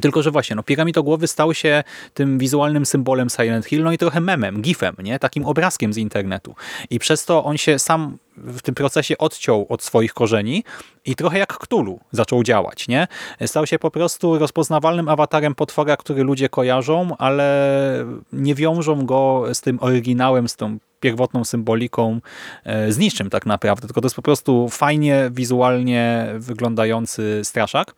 Tylko, że właśnie, no, piramidogłowy stał się tym wizualnym symbolem Silent Hill, no i trochę memem, gifem, nie? takim obrazkiem z internetu. I przez to on się sam w tym procesie odciął od swoich korzeni i trochę jak Cthulhu zaczął działać. nie? Stał się po prostu rozpoznawalnym awatarem potwora, który ludzie kojarzą, ale nie wiążą go z tym oryginałem, z tą pierwotną symboliką, e, z niczym tak naprawdę. Tylko to jest po prostu fajnie, wizualnie wyglądający straszak.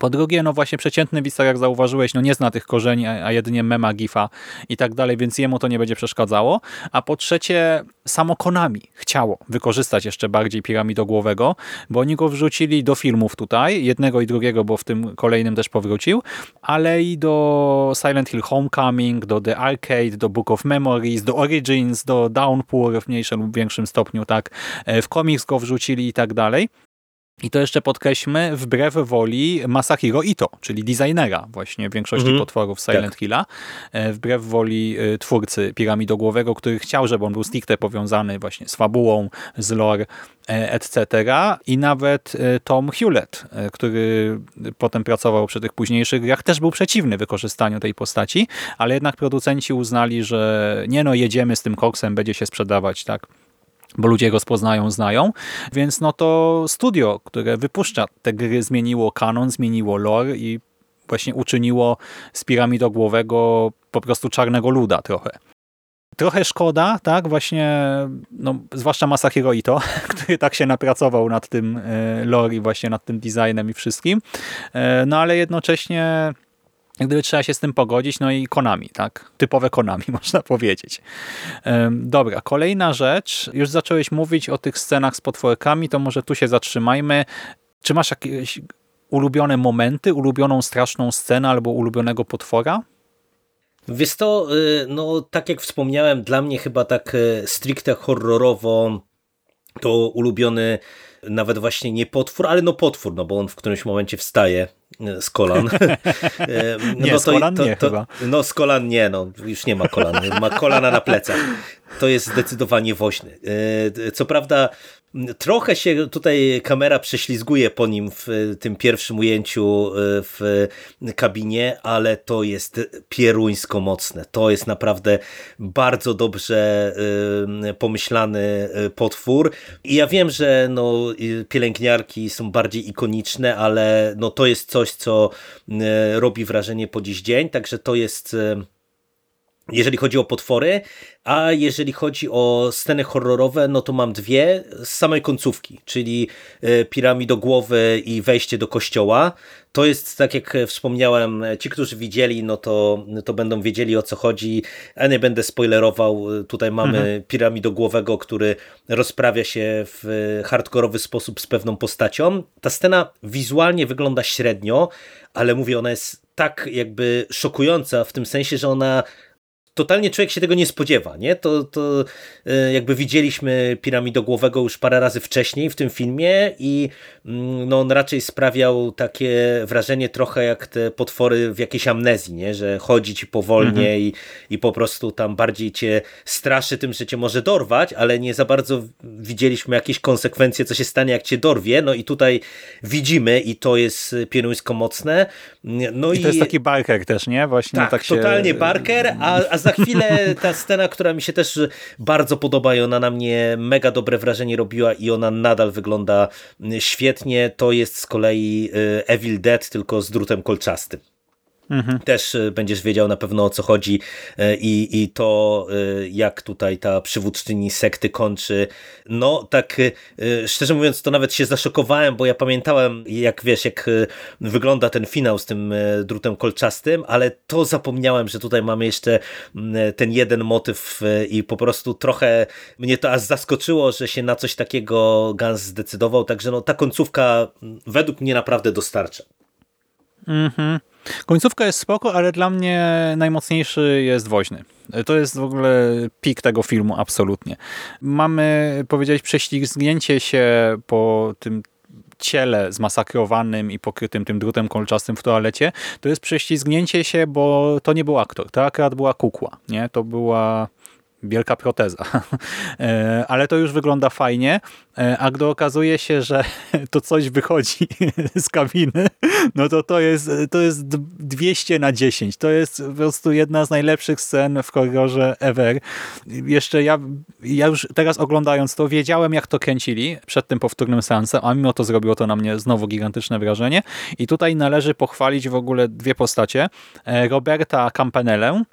Po drugie, no właśnie przeciętny widz, tak jak zauważyłeś, no nie zna tych korzeni, a jedynie mema, gifa i tak dalej, więc jemu to nie będzie przeszkadzało. A po trzecie, samo Konami chciało wykorzystać jeszcze bardziej piramidogłowego, bo oni go wrzucili do filmów tutaj, jednego i drugiego, bo w tym kolejnym też powrócił, ale i do Silent Hill Homecoming, do The Arcade, do Book of Memories, do Origins, do Downpour w mniejszym lub większym stopniu, tak. E, w komiks go wrzucili i tak dalej. I to jeszcze podkreślmy, wbrew woli Masahiro Ito, czyli designera właśnie większości Mhm. potworów Silent Tak. Hilla, e, wbrew woli e, twórcy Piramidogłowego, który chciał, żeby on był stricte powiązany właśnie z fabułą, z lore, e, etc. I nawet Tom Hewlett, który potem pracował przy tych późniejszych grach, też był przeciwny wykorzystaniu tej postaci, ale jednak producenci uznali, że nie no, jedziemy z tym koksem, będzie się sprzedawać, tak? Bo ludzie go spoznają, znają, więc no to studio, które wypuszcza te gry zmieniło kanon, zmieniło lore i właśnie uczyniło z piramidogłowego po prostu czarnego luda trochę. Trochę szkoda, tak, właśnie, no, zwłaszcza Masahiro Ito, który tak się napracował nad tym e, lore i właśnie nad tym designem i wszystkim, E, no ale jednocześnie gdyby trzeba się z tym pogodzić, no i Konami, tak? Typowe Konami, można powiedzieć. Dobra, kolejna rzecz. Już zacząłeś mówić o tych scenach z potworkami, to może tu się zatrzymajmy. Czy masz jakieś ulubione momenty, ulubioną straszną scenę albo ulubionego potwora? Wiesz to, no tak jak wspomniałem, dla mnie chyba tak y, stricte horrorowo to ulubiony nawet właśnie nie potwór, ale no potwór, no bo on w którymś momencie wstaje y, z kolan. E, Nie, z kolan nie chyba. No z kolan nie, no już nie ma kolan, ma kolana na plecach. To jest zdecydowanie woźny. E, Co prawda trochę się tutaj kamera prześlizguje po nim w tym pierwszym ujęciu e, w kabinie, ale to jest pieruńsko mocne. To jest naprawdę bardzo dobrze e, pomyślany e, potwór. I ja wiem, że no, pielęgniarki są bardziej ikoniczne, ale no, to jest coś, co robi wrażenie po dziś dzień, także to jest jeżeli chodzi o potwory, a jeżeli chodzi o sceny horrorowe, no to mam dwie z samej końcówki, czyli piramidogłowy i wejście do kościoła. To jest, tak jak wspomniałem, ci, którzy widzieli, no to, to będą wiedzieli o co chodzi, a nie będę spoilerował. Tutaj mamy mhm. piramidogłowego, który rozprawia się w hardkorowy sposób z pewną postacią. Ta scena wizualnie wygląda średnio, ale mówię, ona jest tak jakby szokująca w tym sensie, że ona totalnie człowiek się tego nie spodziewa, nie? To, to jakby widzieliśmy piramidogłowego już parę razy wcześniej w tym filmie i no, on raczej sprawiał takie wrażenie trochę jak te potwory w jakiejś amnezji, nie? Że chodzi ci powolnie mhm. i, i po prostu tam bardziej cię straszy tym, że cię może dorwać, ale nie za bardzo widzieliśmy jakieś konsekwencje, co się stanie jak cię dorwie, no i tutaj widzimy i to jest pienuńsko mocne. No I, i to jest taki barker też, nie? Właśnie tak, tak się... totalnie barker, a, a za chwilę ta scena, która mi się też bardzo podoba i ona na mnie mega dobre wrażenie robiła i ona nadal wygląda świetnie, to jest z kolei Evil Dead, tylko z drutem kolczastym. Mhm. Też będziesz wiedział na pewno o co chodzi i, i to jak tutaj ta przywódczyni sekty kończy. No tak szczerze mówiąc to nawet się zaszokowałem, bo ja pamiętałem jak wiesz jak wygląda ten finał z tym drutem kolczastym, ale to zapomniałem, że tutaj mamy jeszcze ten jeden motyw i po prostu trochę mnie to aż zaskoczyło, że się na coś takiego Gans zdecydował, także no ta końcówka według mnie naprawdę dostarcza. Mhm. Końcówka jest spoko, ale dla mnie najmocniejszy jest woźny. To jest w ogóle pik tego filmu, absolutnie. Mamy, powiedzieć, prześlizgnięcie się po tym ciele zmasakrowanym i pokrytym tym drutem kolczastym w toalecie. To jest prześlizgnięcie się, bo to nie był aktor. To akurat była kukła. Nie? To była wielka proteza. Ale to już wygląda fajnie, a gdy okazuje się, że to coś wychodzi z kabiny, no to to jest, to jest 200 na 10. To jest po prostu jedna z najlepszych scen w horrorze ever. Jeszcze ja, ja już teraz oglądając to, wiedziałem jak to kręcili przed tym powtórnym seansem, a mimo to zrobiło to na mnie znowu gigantyczne wrażenie. I tutaj należy pochwalić w ogóle dwie postacie. Roberta Campanellę,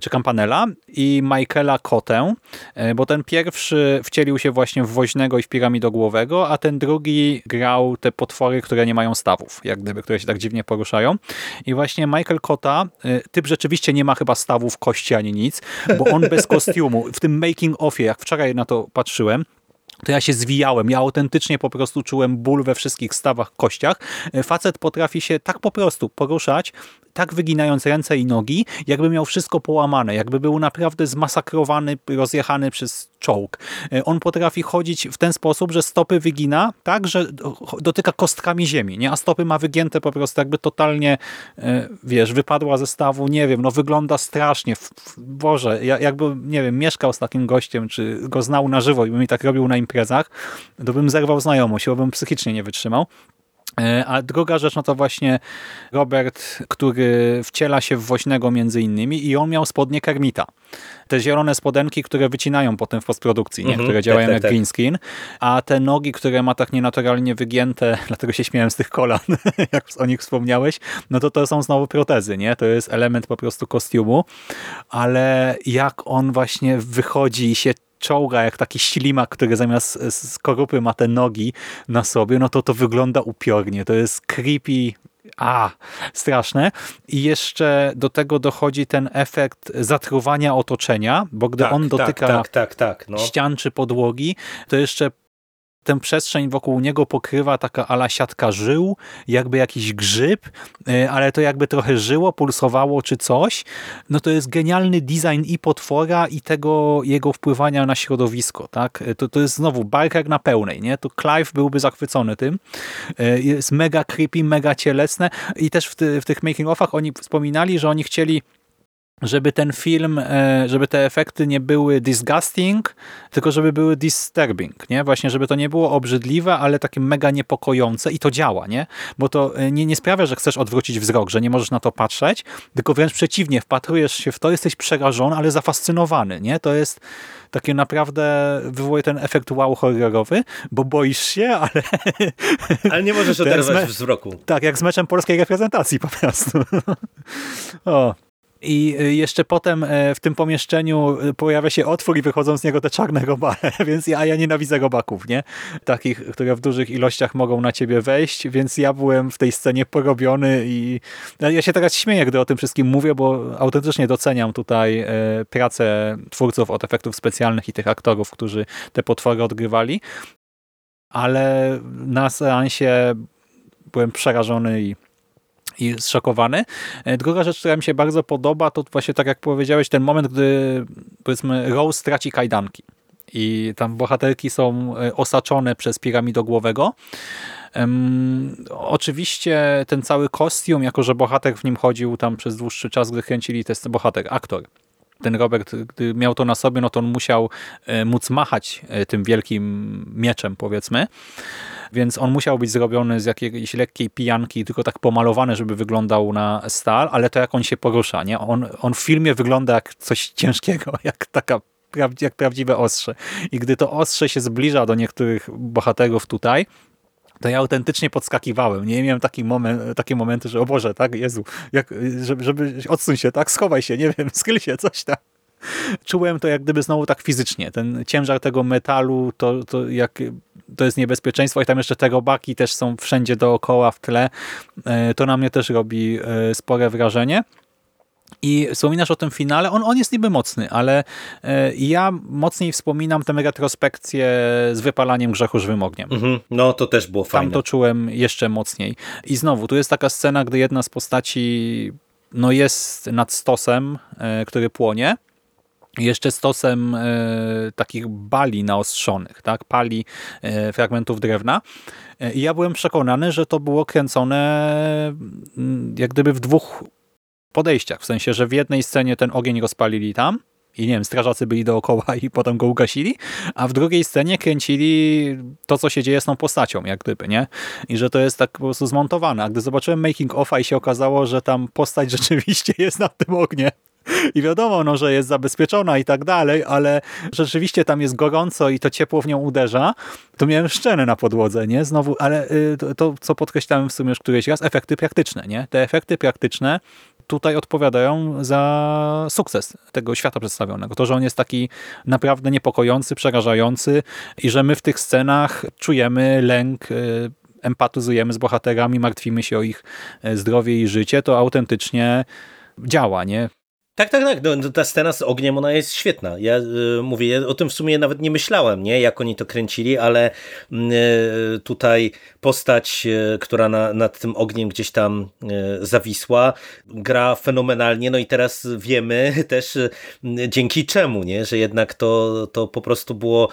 czy Campanella i Michaela Kotę, e, bo ten pierwszy wcielił się właśnie w woźnego i w piramidogłowego, a ten drugi grał te potwory, które nie mają stawów, jak gdyby, które się tak dziwnie poruszają. I właśnie Michael Kota, e, typ rzeczywiście nie ma chyba stawów, kości ani nic, bo on bez kostiumu, w tym making offie, jak wczoraj na to patrzyłem, to ja się zwijałem. Ja autentycznie po prostu czułem ból we wszystkich stawach, kościach. E, facet potrafi się tak po prostu poruszać, tak wyginając ręce i nogi, jakby miał wszystko połamane, jakby był naprawdę zmasakrowany, rozjechany przez czołg. E, on potrafi chodzić w ten sposób, że stopy wygina tak, że dotyka kostkami ziemi, nie? a stopy ma wygięte po prostu jakby totalnie, e, wiesz, wypadła ze stawu, nie wiem, no wygląda strasznie. Boże, jakby, nie wiem, mieszkał z takim gościem, czy go znał na żywo i by mi tak robił na imprezach, to bym zerwał znajomość, bo bym psychicznie nie wytrzymał. E, a druga rzecz, no to właśnie Robert, który wciela się w woźnego między innymi i on miał spodnie Kermita. Te zielone spodenki, które wycinają potem w postprodukcji, nie? Mhm, które działają tak, tak, jak tak. green screen, a te nogi, które ma tak nienaturalnie wygięte, dlatego się śmiałem z tych kolan, jak o nich wspomniałeś, no to to są znowu protezy, nie? To jest element po prostu kostiumu, ale jak on właśnie wychodzi i się czołga jak taki ślimak, który zamiast skorupy ma te nogi na sobie, no to to wygląda upiornie. To jest creepy a, straszne. I jeszcze do tego dochodzi ten efekt zatruwania otoczenia, bo gdy tak, on tak, dotyka tak, tak, tak, no. ścian czy podłogi, to jeszcze tę przestrzeń wokół niego pokrywa taka ala siatka żył, jakby jakiś grzyb, y, ale to jakby trochę żyło, pulsowało czy coś. No to jest genialny design i potwora i tego jego wpływania na środowisko. Tak? Y, to, to jest znowu Barker na pełnej. Nie? To Clive byłby zachwycony tym. Y, jest mega creepy, mega cielesne i też w, ty, w tych making-offach oni wspominali, że oni chcieli żeby ten film, e, żeby te efekty nie były disgusting, tylko żeby były disturbing, nie? Właśnie, żeby to nie było obrzydliwe, ale takie mega niepokojące i to działa, nie? Bo to e, nie, nie sprawia, że chcesz odwrócić wzrok, że nie możesz na to patrzeć, tylko wręcz przeciwnie, wpatrujesz się w to, jesteś przerażony, ale zafascynowany, nie? To jest takie naprawdę wywołuje ten efekt wow horrorowy, bo boisz się, ale... Ale nie możesz oderwać wzroku. Tak, jak z meczem polskiej reprezentacji po prostu. o, i y, jeszcze potem e, w tym pomieszczeniu y, pojawia się otwór i wychodzą z niego te czarne robale, więc ja, ja nienawidzę robaków, nie? Takich, które w dużych ilościach mogą na ciebie wejść, więc ja byłem w tej scenie porobiony i ja się teraz śmieję, gdy o tym wszystkim mówię, bo autentycznie doceniam tutaj e, pracę twórców od efektów specjalnych i tych aktorów, którzy te potwory odgrywali, ale na seansie byłem przerażony i i zszokowany. E, druga rzecz, która mi się bardzo podoba, to właśnie tak jak powiedziałeś, ten moment, gdy powiedzmy Rose traci kajdanki i tam bohaterki są e, osaczone przez piramidogłowego. Um, oczywiście ten cały kostium, jako że bohater w nim chodził tam przez dłuższy czas, gdy kręcili test bohater, aktor, ten Robert, gdy miał to na sobie, no to on musiał e, móc machać tym wielkim mieczem, powiedzmy więc on musiał być zrobiony z jakiejś lekkiej pijanki, tylko tak pomalowany, żeby wyglądał na stal, ale to jak on się porusza, nie? On, on w filmie wygląda jak coś ciężkiego, jak taka jak prawdziwe ostrze. I gdy to ostrze się zbliża do niektórych bohaterów tutaj, to ja autentycznie podskakiwałem. Nie miałem taki moment, takie momenty, że o Boże, tak, Jezu, jak, żeby, żeby odsuń się, tak, schowaj się, nie wiem, skryl się, coś tam. Czułem to jak gdyby znowu tak fizycznie. Ten ciężar tego metalu, to, to jak to jest niebezpieczeństwo i tam jeszcze te robaki też są wszędzie dookoła w tle. E, to na mnie też robi e, spore wrażenie. I wspominasz o tym finale, on, on jest niby mocny, ale e, ja mocniej wspominam tę retrospekcję z wypalaniem grzechu żywym ogniem. Mhm. No to też było fajne. Tam to czułem jeszcze mocniej. I znowu, tu jest taka scena, gdy jedna z postaci no jest nad stosem, który płonie jeszcze stosem e, takich bali naostrzonych, tak, pali e, fragmentów drewna. E, I ja byłem przekonany, że to było kręcone mm, jak gdyby w dwóch podejściach, w sensie, że w jednej scenie ten ogień rozpalili tam i nie wiem, strażacy byli dookoła i potem go ugasili, a w drugiej scenie kręcili to, co się dzieje z tą postacią, jak gdyby, nie? I że to jest tak po prostu zmontowane. A gdy zobaczyłem making offa i się okazało, że tam postać rzeczywiście jest na tym ognie, i wiadomo, no, że jest zabezpieczona i tak dalej, ale rzeczywiście tam jest gorąco i to ciepło w nią uderza, to miałem szczenę na podłodze, nie? Znowu, ale y, to, to, co podkreślałem w sumie już któryś raz, efekty praktyczne, nie? Te efekty praktyczne tutaj odpowiadają za sukces tego świata przedstawionego. To, że on jest taki naprawdę niepokojący, przerażający i że my w tych scenach czujemy lęk, y, empatyzujemy z bohaterami, martwimy się o ich y, zdrowie i życie, to autentycznie działa, nie? Tak, tak, tak. No, no, ta scena z ogniem, ona jest świetna. Ja y, mówię, ja o tym w sumie nawet nie myślałem, nie, jak oni to kręcili, ale y, tutaj postać, y, która na, nad tym ogniem gdzieś tam y, zawisła, gra fenomenalnie. No i teraz wiemy też y, dzięki czemu, nie, że jednak to, to po prostu było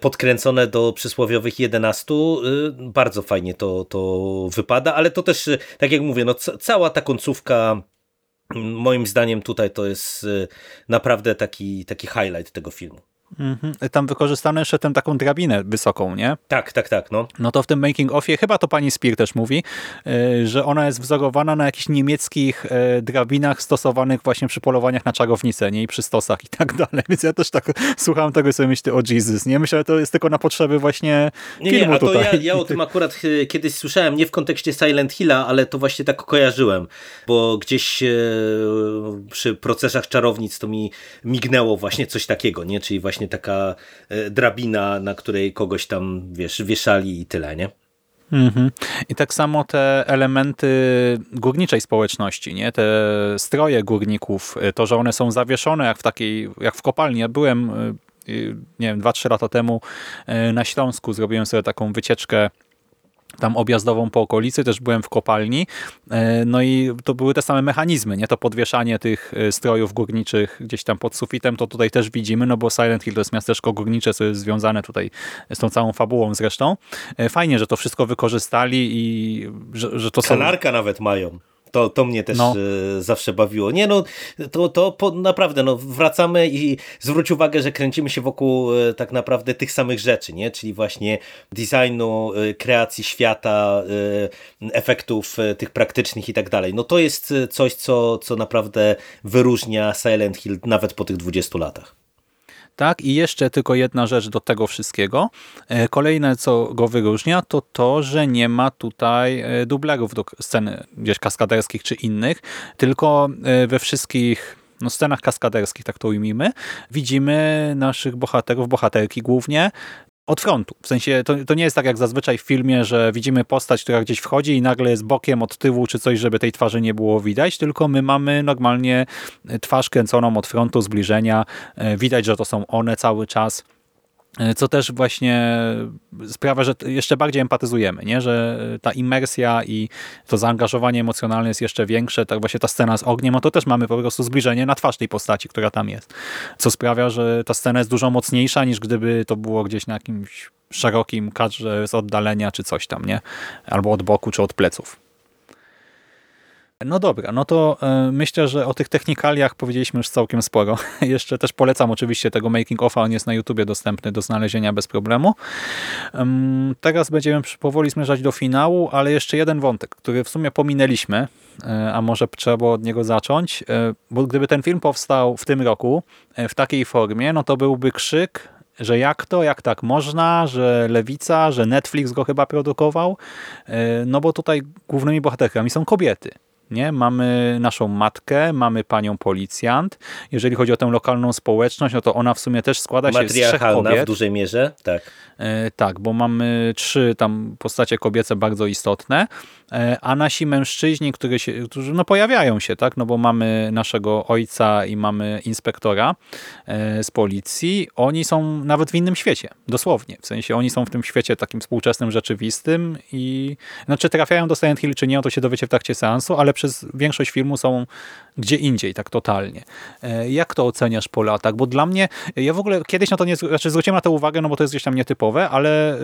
podkręcone do przysłowiowych 11. Y, bardzo fajnie to, to wypada, ale to też, tak jak mówię, no, cała ta końcówka moim zdaniem tutaj to jest y, naprawdę taki, taki highlight tego filmu. Mhm. Tam wykorzystano jeszcze tę taką drabinę wysoką, nie? Tak, tak, tak. No, no to w tym making offie, chyba to pani Spear też mówi, e, że ona jest wzorowana na jakichś niemieckich e, drabinach stosowanych właśnie przy polowaniach na czarownicę, nie? I przy stosach i tak dalej. Więc ja też tak słucham tego i sobie myślę, o Jesus, nie? Myślę, że to jest tylko na potrzeby właśnie nie, filmu nie, a to tutaj. Ja, ja o tym akurat e, kiedyś słyszałem, nie w kontekście Silent Hilla, ale to właśnie tak kojarzyłem, bo gdzieś przy procesach czarownic to mi mignęło właśnie coś takiego, nie? Czyli właśnie właśnie taka e, drabina, na której kogoś tam, wiesz, wieszali i tyle, nie? Mhm. I tak samo te elementy górniczej społeczności, nie? te stroje górników, e, to, że one są zawieszone jak w takiej, jak w kopalni. Ja byłem, e, nie wiem, 2-3 lata temu na Śląsku, zrobiłem sobie taką wycieczkę tam objazdową po okolicy, też byłem w kopalni, e, no i to były te same mechanizmy, nie? To podwieszanie tych e, strojów górniczych gdzieś tam pod sufitem, to tutaj też widzimy, no bo Silent Hill to jest miasteczko górnicze, co jest związane tutaj z tą całą fabułą zresztą. E, fajnie, że to wszystko wykorzystali i że, że to Kanarka są... nawet mają. To, to mnie też no. E, zawsze bawiło. Nie no, to, to po, naprawdę, no, wracamy i zwróć uwagę, że kręcimy się wokół e, tak naprawdę tych samych rzeczy, nie? Czyli właśnie designu, e, kreacji świata, efektów tych praktycznych i tak dalej. No to jest coś, co, co naprawdę wyróżnia Silent Hill nawet po tych 20 latach. Tak, i jeszcze tylko jedna rzecz do tego wszystkiego. E, kolejne, co go wyróżnia, to to, że nie ma tutaj e, dublerów do sceny gdzieś kaskaderskich czy innych, tylko e, we wszystkich no, scenach kaskaderskich, tak to ujmijmy, widzimy naszych bohaterów, bohaterki głównie, od frontu. W sensie to, to nie jest tak jak zazwyczaj w filmie, że widzimy postać, która gdzieś wchodzi i nagle jest bokiem od tyłu czy coś, żeby tej twarzy nie było widać, tylko my mamy normalnie twarz kręconą od frontu, zbliżenia. E, widać, że to są one cały czas. E, co też właśnie sprawia, że jeszcze bardziej empatyzujemy, nie? że ta imersja i to zaangażowanie emocjonalne jest jeszcze większe. Tak właśnie ta scena z ogniem, no to też mamy po prostu zbliżenie na twarz tej postaci, która tam jest. Co sprawia, że ta scena jest dużo mocniejsza niż gdyby to było gdzieś na jakimś szerokim kadrze z oddalenia czy coś tam, nie? Albo od boku czy od pleców. No dobra, no to y, myślę, że o tych technikaliach powiedzieliśmy już całkiem sporo. Jeszcze też polecam oczywiście tego making offa, on jest na YouTubie dostępny do znalezienia bez problemu. Teraz będziemy powoli zmierzać do finału, ale jeszcze jeden wątek, który w sumie pominęliśmy, y, a może trzeba było od niego zacząć, y, bo gdyby ten film powstał w tym roku w takiej formie, no to byłby krzyk że jak to, jak tak można, że Lewica, że Netflix go chyba produkował, no bo tutaj głównymi bohaterkami są kobiety. Nie? Mamy naszą matkę, mamy panią policjant. Jeżeli chodzi o tę lokalną społeczność, no to ona w sumie też składa się z trzech kobiet. w dużej mierze, tak. E, tak, bo mamy trzy tam postacie kobiece bardzo istotne, a nasi mężczyźni, którzy, się, którzy no pojawiają się, tak, no bo mamy naszego ojca i mamy inspektora e, z policji, oni są nawet w innym świecie, dosłownie. W sensie oni są w tym świecie takim współczesnym, rzeczywistym i znaczy trafiają do Silent Hill czy nie, to się dowiecie w trakcie seansu, ale przez większość filmu są gdzie indziej, tak totalnie. Jak to oceniasz po latach? Bo dla mnie, ja w ogóle kiedyś na to nie, znaczy zwróciłem na to uwagę, no bo to jest gdzieś tam nietypowe, typowe, ale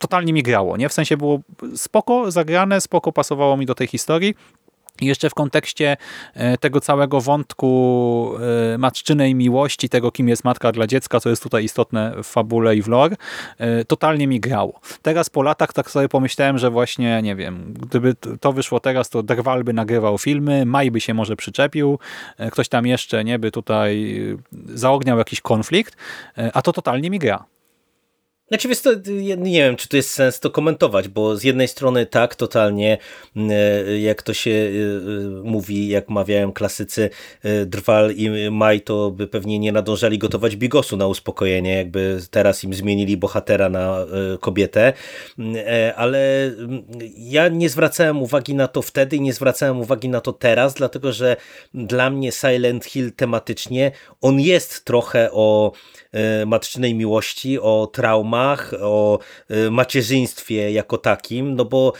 totalnie mi grało, nie? W sensie było spoko zagrane, spoko pasowało mi do tej historii. I jeszcze w kontekście y, tego całego wątku y, matczynej miłości, tego kim jest matka dla dziecka, co jest tutaj istotne w fabule i w lore, totalnie mi grało. Teraz po latach tak sobie pomyślałem, że właśnie, nie wiem, gdyby to wyszło teraz, to Derwal by nagrywał filmy, Maj by się może przyczepił, ktoś tam jeszcze, nie, by tutaj zaogniał jakiś konflikt, a to totalnie mi gra. Znaczy, wiesz, to, nie wiem, czy to jest sens to komentować, bo z jednej strony tak, totalnie, e, jak to się e, mówi, jak mawiają klasycy, e, Drwal i Maj to by pewnie nie nadążali gotować bigosu na uspokojenie, jakby teraz im zmienili bohatera na kobietę, ale ja nie zwracałem uwagi na to wtedy i nie zwracałem uwagi na to teraz, dlatego, że dla mnie Silent Hill tematycznie, on jest trochę o matczynej miłości, o trauma, o y, macierzyństwie jako takim, no bo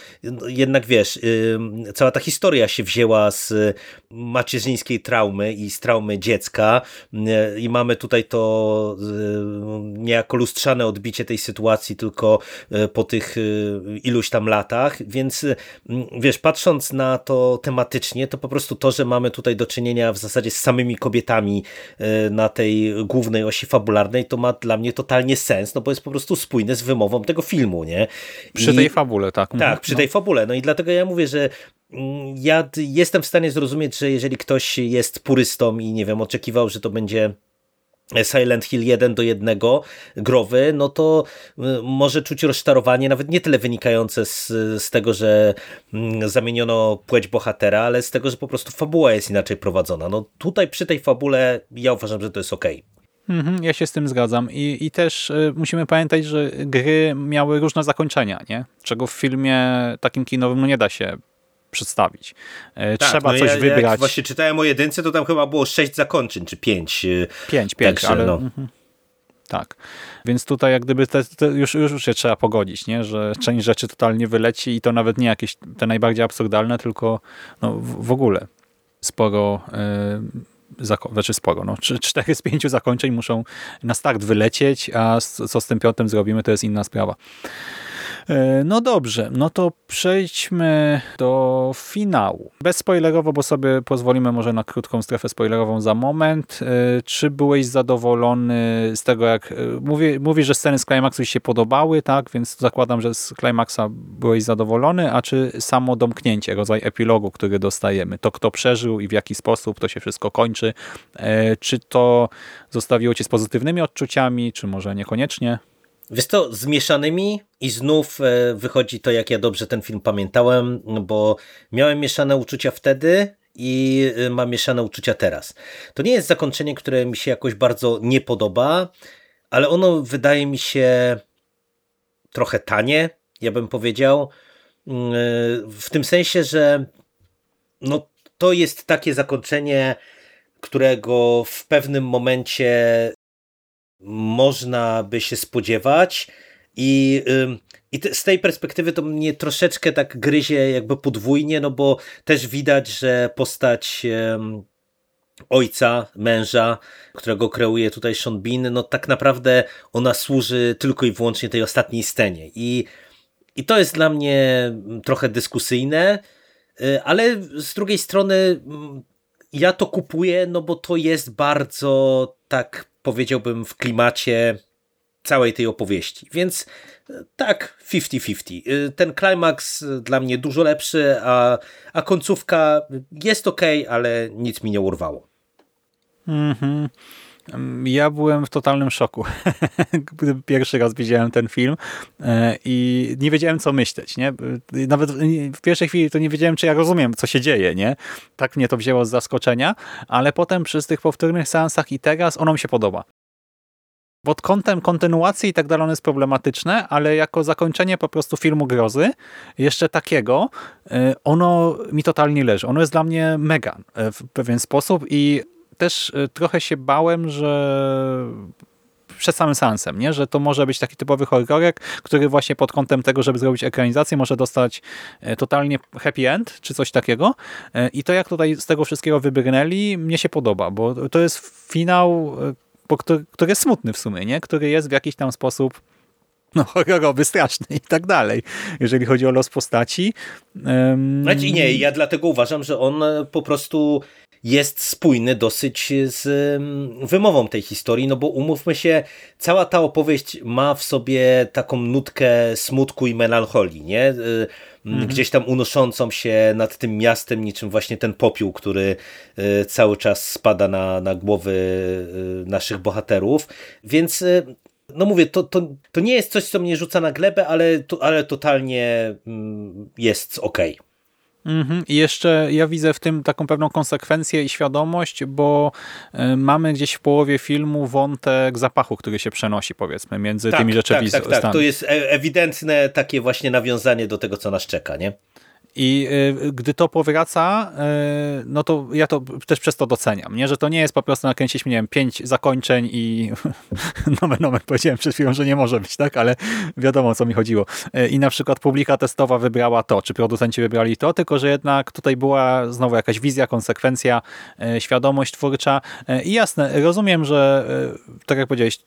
jednak wiesz, y, cała ta historia się wzięła z macierzyńskiej traumy i z traumy dziecka y, i mamy tutaj to niejako lustrzane odbicie tej sytuacji tylko po tych iluś tam latach, więc wiesz, patrząc na to tematycznie, to po prostu to, że mamy tutaj do czynienia w zasadzie z samymi kobietami na tej głównej osi fabularnej, to ma dla mnie totalnie sens, no bo jest po prostu spójne z wymową tego filmu, nie? Przy I, tej fabule, tak. Tak, mhm. przy no. tej fabule. No i dlatego ja mówię, że mm, ja jestem w stanie zrozumieć, że jeżeli ktoś jest purystą i nie wiem, oczekiwał, że to będzie Silent Hill 1 do 1 growy, no to może czuć rozczarowanie, nawet nie tyle wynikające z, z tego, że mm, zamieniono płeć bohatera, ale z tego, że po prostu fabuła jest inaczej prowadzona. No tutaj przy tej fabule ja uważam, że to jest ok. Mhm, ja się z tym zgadzam I, i też y, musimy pamiętać, że gry miały różne zakończenia, nie? czego w filmie takim kinowym no nie da się przedstawić. Y, tak, Trzeba no coś ja, wybrać. Jak właśnie czytałem o jedynce, to tam chyba było sześć zakończeń, czy pięć. Y, pięć, pięć, ale... No. Mhm. Tak, więc tutaj jak gdyby te, te już, już się trzeba pogodzić, nie? że część rzeczy totalnie wyleci i to nawet nie jakieś te najbardziej absurdalne, tylko no, w, w ogóle sporo znaczy sporo, no, cztery z pięciu zakończeń muszą na start wylecieć, a co z tym piątym zrobimy, to jest inna sprawa. E, no dobrze, no to przejdźmy do finału. Bezspoilerowo, bo sobie pozwolimy może na krótką strefę spoilerową za moment. E, czy byłeś zadowolony z tego, jak... E, mówi, że sceny z Climaxu się podobały, tak? Więc zakładam, że z Climaxa byłeś zadowolony, a czy samo domknięcie, rodzaj epilogu, który dostajemy, to kto przeżył i w jaki sposób to się wszystko kończy, czy to zostawiło cię z pozytywnymi odczuciami, czy może niekoniecznie? Wiesz to zmieszanymi i znów e, wychodzi to, jak ja dobrze ten film pamiętałem, bo miałem mieszane uczucia wtedy i e, mam mieszane uczucia teraz. To nie jest zakończenie, które mi się jakoś bardzo nie podoba, ale ono wydaje mi się trochę tanie, ja bym powiedział, mm, e, w tym sensie, że no, to jest takie zakończenie, którego w pewnym momencie można by się spodziewać. I, I z tej perspektywy to mnie troszeczkę tak gryzie jakby podwójnie, no bo też widać, że postać ojca, męża, którego kreuje tutaj Sean Bean, no tak naprawdę ona służy tylko i wyłącznie tej ostatniej scenie. I, i to jest dla mnie trochę dyskusyjne, y, ale z drugiej strony ja to kupuję, no bo to jest bardzo tak powiedziałbym, w klimacie całej tej opowieści. Więc e, tak, 50-50. E, ten klimaks e, dla mnie dużo lepszy, a, a końcówka jest ok, ale nic mi nie urwało. Mhm. Ja byłem w totalnym szoku, gdy pierwszy raz widziałem ten film i nie wiedziałem, co myśleć. Nie? Nawet w pierwszej chwili to nie wiedziałem, czy ja rozumiem, co się dzieje. Nie? Tak mnie to wzięło z zaskoczenia, ale potem przy tych powtórnych seansach i teraz ono mi się podoba. Pod kątem kontynuacji i tak dalej on jest problematyczne, ale jako zakończenie po prostu filmu grozy, jeszcze takiego, ono mi totalnie leży. Ono jest dla mnie mega w pewien sposób i też y, trochę się bałem, że przed samym seansem, nie? że to może być taki typowy horrorek, który właśnie pod kątem tego, żeby zrobić ekranizację, może dostać e, totalnie happy end, czy coś takiego. E, I to, jak tutaj z tego wszystkiego wybrnęli, mnie się podoba, bo to jest finał, e, który, który jest smutny w sumie, nie? który jest w jakiś tam sposób no, horrorowy, straszny i tak dalej, jeżeli chodzi o los postaci. Um... Znaczy nie, ja dlatego uważam, że on po prostu jest spójny dosyć z wymową tej historii, no bo umówmy się, cała ta opowieść ma w sobie taką nutkę smutku i melancholii, nie? Y, mhm. Gdzieś tam unoszącą się nad tym miastem, niczym właśnie ten popiół, który y, cały czas spada na, na głowy naszych bohaterów. Więc no mówię, to, to, to nie jest coś, co mnie rzuca na glebę, ale, to, ale totalnie jest okej. Mhm. I jeszcze ja widzę w tym taką pewną konsekwencję i świadomość, bo y, mamy gdzieś w połowie filmu wątek zapachu, który się przenosi powiedzmy między tak, tymi rzeczywistościami. Tak, tak, tak. To jest e, ewidentne takie właśnie nawiązanie do tego, co nas czeka, nie? I y, gdy to powraca, y, no to ja to też przez to doceniam, nie? że to nie jest po prostu nakręcić, nie wiem, pięć zakończeń i nomen, nomen, powiedziałem przed chwilą, że nie może być, tak, ale wiadomo o co mi chodziło. Y, I na przykład publika testowa wybrała to, czy producenci wybrali to, tylko że jednak tutaj była znowu jakaś wizja, konsekwencja, świadomość twórcza i jasne, rozumiem, że tak jak powiedziałeś,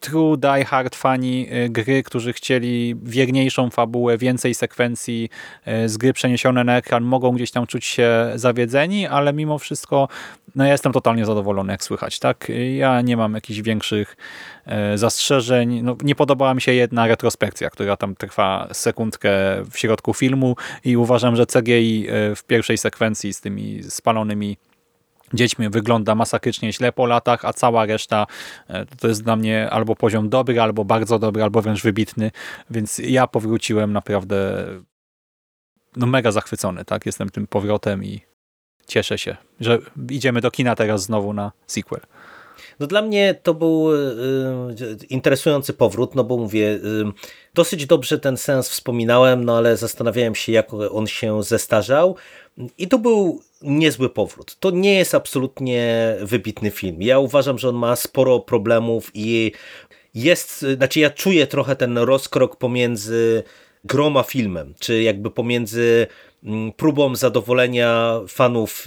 true die hard fani y, gry, którzy chcieli wierniejszą fabułę, więcej sekwencji y, z gry przeniesione na ekran, mogą gdzieś tam czuć się zawiedzeni, ale mimo wszystko no ja jestem totalnie zadowolony, jak słychać. tak. Ja nie mam jakichś większych y, zastrzeżeń. No, nie podobała mi się jedna retrospekcja, która tam trwa sekundkę w środku filmu i uważam, że CGI w pierwszej sekwencji z tymi spalonymi dziećmi wygląda masakrycznie źle po latach, a cała reszta e, to jest dla mnie albo poziom dobry, albo bardzo dobry, albo wręcz wybitny, więc ja powróciłem naprawdę no mega zachwycony, tak? Jestem tym powrotem i cieszę się, że idziemy do kina teraz znowu na sequel. No dla mnie to był y, y, interesujący powrót, no bo mówię, y, dosyć dobrze ten sens wspominałem, no ale zastanawiałem się, jak on się zestarzał i to był niezły powrót. To nie jest absolutnie wybitny film. Ja uważam, że on ma sporo problemów i jest, znaczy ja czuję trochę ten rozkrok pomiędzy groma filmem, czy jakby pomiędzy mm, próbą zadowolenia fanów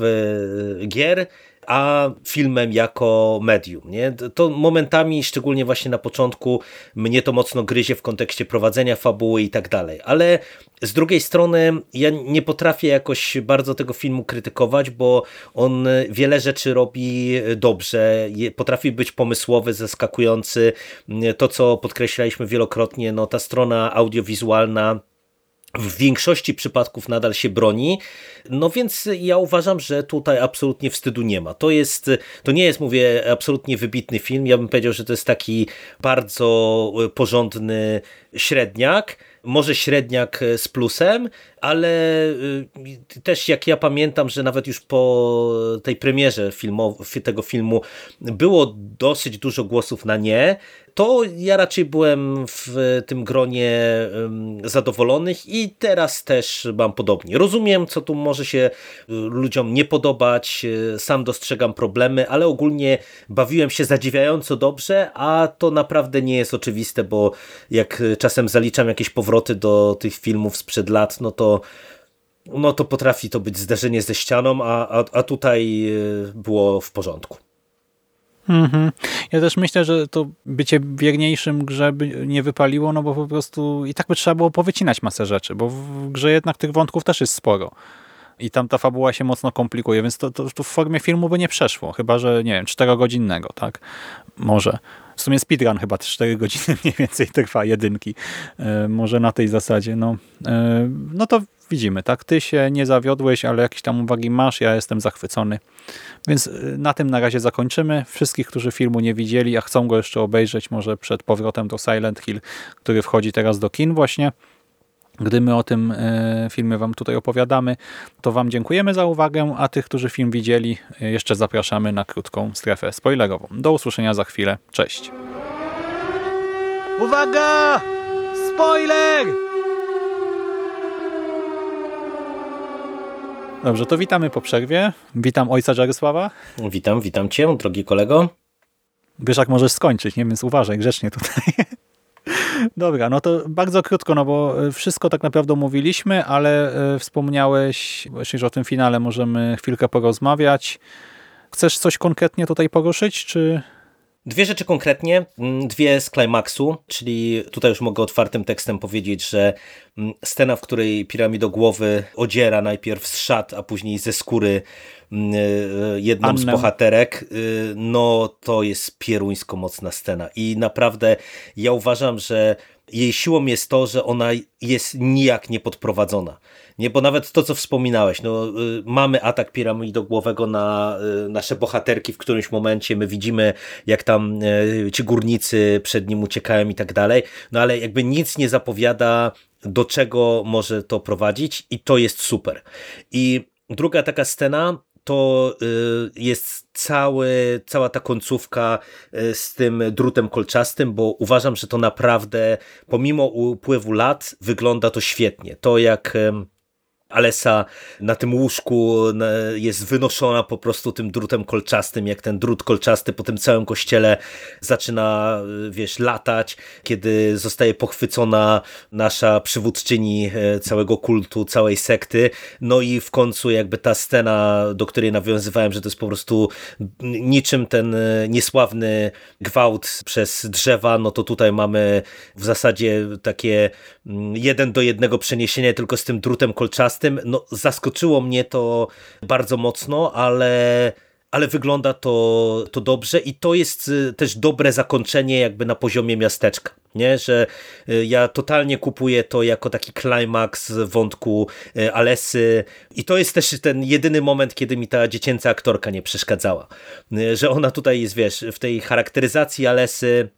gier, a filmem jako medium. Nie? To momentami, szczególnie właśnie na początku, mnie to mocno gryzie w kontekście prowadzenia fabuły i tak dalej. Ale z drugiej strony ja nie potrafię jakoś bardzo tego filmu krytykować, bo on wiele rzeczy robi dobrze, potrafi być pomysłowy, zaskakujący. To, co podkreślaliśmy wielokrotnie, no ta strona audiowizualna w większości przypadków nadal się broni. No więc ja uważam, że tutaj absolutnie wstydu nie ma. To jest, to nie jest, mówię, absolutnie wybitny film. Ja bym powiedział, że to jest taki bardzo porządny średniak może średniak z plusem, ale y, też jak ja pamiętam, że nawet już po tej premierze filmow- tego filmu było dosyć dużo głosów na nie, to ja raczej byłem w tym gronie zadowolonych i teraz też mam podobnie. Rozumiem, co tu może się y, ludziom nie podobać, y, sam dostrzegam problemy, ale ogólnie bawiłem się zadziwiająco dobrze, a to naprawdę nie jest oczywiste, bo jak czasem zaliczam jakieś powroty do tych filmów sprzed lat, no to no to potrafi to być zderzenie ze ścianą, a, a, a tutaj y, było w porządku. Mhm. Ja też myślę, że to bycie wierniejszym grze by nie wypaliło, no bo po prostu i tak by trzeba było powycinać masę rzeczy, bo w grze jednak tych wątków też jest sporo. I tam ta fabuła się mocno komplikuje, więc to, to, to w formie filmu by nie przeszło, chyba że, nie wiem, czterogodzinnego, tak? Może. W sumie speedrun chyba 4 godziny mniej więcej trwa jedynki. E, może na tej zasadzie. No, e, no to widzimy, tak? Ty się nie zawiodłeś, ale jakieś tam uwagi masz, ja jestem zachwycony. Więc e, na tym na razie zakończymy. Wszystkich, którzy filmu nie widzieli, a chcą go jeszcze obejrzeć, może przed powrotem do Silent Hill, który wchodzi teraz do kin właśnie, gdy my o tym e, filmie Wam tutaj opowiadamy, to Wam dziękujemy za uwagę, a tych, którzy film widzieli, e, jeszcze zapraszamy na krótką strefę spoilerową. Do usłyszenia za chwilę. Cześć. Uwaga! Spoiler! Dobrze, to witamy po przerwie. Witam ojca Jarysława. Witam, witam Cię, drogi kolego. Wiesz, jak możesz skończyć, nie? Więc uważaj grzecznie tutaj. Dobra, no to bardzo krótko, no bo e, wszystko tak naprawdę mówiliśmy, ale e, wspomniałeś właśnie, że o tym finale możemy chwilkę porozmawiać. Chcesz coś konkretnie tutaj poruszyć, czy... Dwie rzeczy konkretnie, mm, dwie z climaxu, czyli tutaj już mogę otwartym tekstem powiedzieć, że mm, scena, w której piramidogłowy odziera najpierw z szat, a później ze skóry jedną Annę. z bohaterek, no to jest pieruńsko mocna scena i naprawdę ja uważam, że jej siłą jest to, że ona jest nijak niepodprowadzona. Nie, bo nawet to, co wspominałeś, no, y, mamy atak piramidogłowego na y, nasze bohaterki w którymś momencie, my widzimy, jak tam y, ci górnicy przed nim uciekają i tak dalej, no ale jakby nic nie zapowiada, do czego może to prowadzić i to jest super. I druga taka scena, to jest cały, cała ta końcówka z tym drutem kolczastym, bo uważam, że to naprawdę pomimo upływu lat wygląda to świetnie. To jak Alessa na tym łóżku jest wynoszona po prostu tym drutem kolczastym, jak ten drut kolczasty po tym całym kościele zaczyna, wiesz, latać, kiedy zostaje pochwycona nasza przywódczyni e, całego kultu, całej sekty, no i w końcu jakby ta scena, do której nawiązywałem, że to jest po prostu niczym ten e, niesławny gwałt przez drzewa, no to tutaj mamy w zasadzie takie mm, jeden do jednego przeniesienie tylko z tym drutem kolczastym, tym, no, zaskoczyło mnie to bardzo mocno, ale ale wygląda to, to dobrze i to jest y, też dobre zakończenie jakby na poziomie miasteczka, nie? że y, ja totalnie kupuję to jako taki klimaks wątku y, Alesy i to jest też ten jedyny moment, kiedy mi ta dziecięca aktorka nie przeszkadzała, że ona tutaj jest, wiesz, w tej charakteryzacji Alesy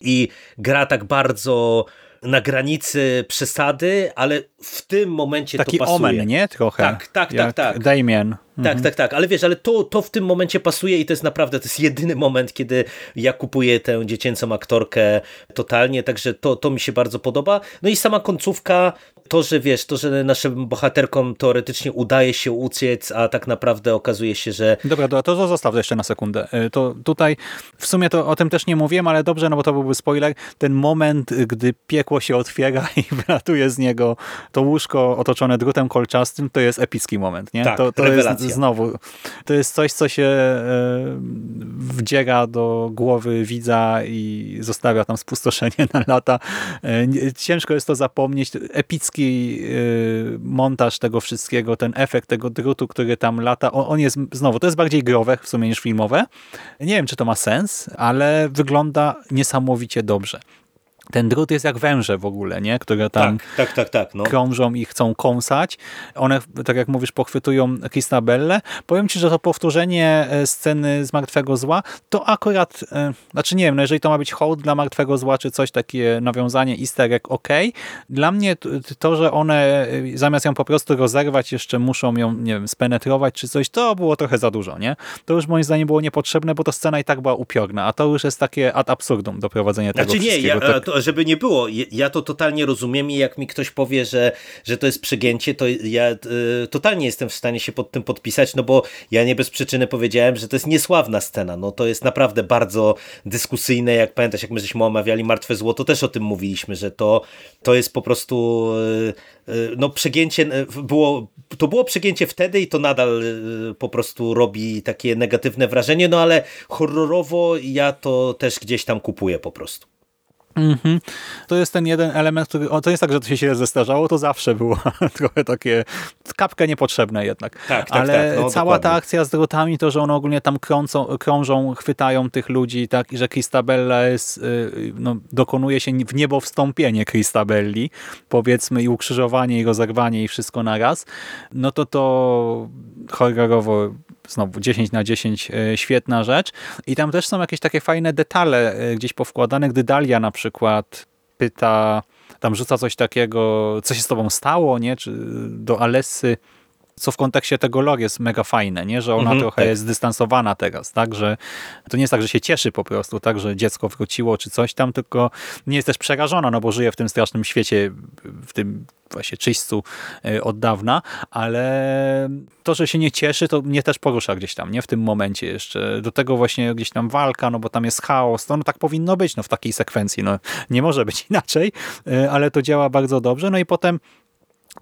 i gra tak bardzo na granicy przesady, ale w tym momencie Taki to pasuje. Taki omen, nie? Trochę. Tak, tak, tak. tak. Damien. Tak, mhm. tak, tak, ale wiesz, ale to, to w tym momencie pasuje i to jest naprawdę, to jest jedyny moment, kiedy ja kupuję tę dziecięcą aktorkę totalnie, także to, to mi się bardzo podoba. No i sama końcówka, to, że wiesz, to, że naszym bohaterkom teoretycznie udaje się uciec, a tak naprawdę okazuje się, że... Dobra, to, to zostaw jeszcze na sekundę. Y, to tutaj w sumie to o tym też nie mówiłem, ale dobrze, no bo to byłby spoiler. Ten moment, gdy piekło się otwiera i wylatuje z niego to łóżko otoczone drutem kolczastym, to jest epicki moment, nie? Tak, to, to rewelacja. jest znowu, to jest coś, co się e, wdziera do głowy widza i zostawia tam spustoszenie na lata. E, ciężko jest to zapomnieć. Epicki e, montaż tego wszystkiego, ten efekt tego drutu, który tam lata, on jest znowu, to jest bardziej growe w sumie niż filmowe. Nie wiem, czy to ma sens, ale wygląda niesamowicie dobrze ten drut jest jak węże w ogóle, nie? które tam tak, tak, tak, tak, no. krążą i chcą kąsać. One, tak jak mówisz, pochwytują Christabelle. Powiem ci, że to powtórzenie e, sceny z Martwego Zła, to akurat, e, znaczy nie wiem, no jeżeli to ma być hołd dla Martwego Zła, czy coś, takie nawiązanie easter egg, ok. Dla mnie to, że one e, zamiast ją po prostu rozerwać, jeszcze muszą ją, nie wiem, spenetrować, czy coś, to było trochę za dużo, nie? To już moim zdaniem było niepotrzebne, bo to scena i tak była upiorna, a to już jest takie ad absurdum doprowadzenie tego znaczy, wszystkiego. Nie, ja, to żeby nie było, ja to totalnie rozumiem i jak mi ktoś powie, że, że to jest przegięcie, to ja y, totalnie jestem w stanie się pod tym podpisać, no bo ja nie bez przyczyny powiedziałem, że to jest niesławna scena, no to jest naprawdę bardzo dyskusyjne, jak pamiętasz, jak my żeśmy omawiali Martwe Zło, to też o tym mówiliśmy, że to, to jest po prostu y, y, no przegięcie, było, to było przegięcie wtedy i to nadal po prostu robi takie negatywne wrażenie, no ale horrorowo ja to też gdzieś tam kupuję po prostu. Mm -hmm. To jest ten jeden element, który, o, to jest tak, że to się źle zestarzało, to zawsze było trochę takie, kapkę niepotrzebne jednak. Tak, tak, Ale tak, no, cała dokładnie. ta akcja z drutami, to, że one ogólnie tam krącą, krążą, chwytają tych ludzi, tak, i że Christabella jest, yy, no, dokonuje się w niebo wstąpienie Christabelli, powiedzmy, i ukrzyżowanie, i rozerwanie, i wszystko naraz, no to to horrorowo znowu 10 na 10 e, świetna rzecz. I tam też są jakieś takie fajne detale e, gdzieś powkładane, gdy Dalia na przykład pyta, tam rzuca coś takiego, co się z tobą stało, nie? Czy do Alessy, co w kontekście tego lore jest mega fajne, nie? że ona mhm, trochę tak. jest zdystansowana teraz, tak, że to nie jest tak, że się cieszy po prostu, tak, że dziecko wróciło czy coś tam, tylko nie jest też przerażona, no bo żyje w tym strasznym świecie, w tym właśnie czyśćcu e, od dawna, ale to, że się nie cieszy, to mnie też porusza gdzieś tam, nie? W tym momencie jeszcze. Do tego właśnie gdzieś tam walka, no bo tam jest chaos, no, no tak powinno być, no w takiej sekwencji, no nie może być inaczej, e, ale to działa bardzo dobrze, no i potem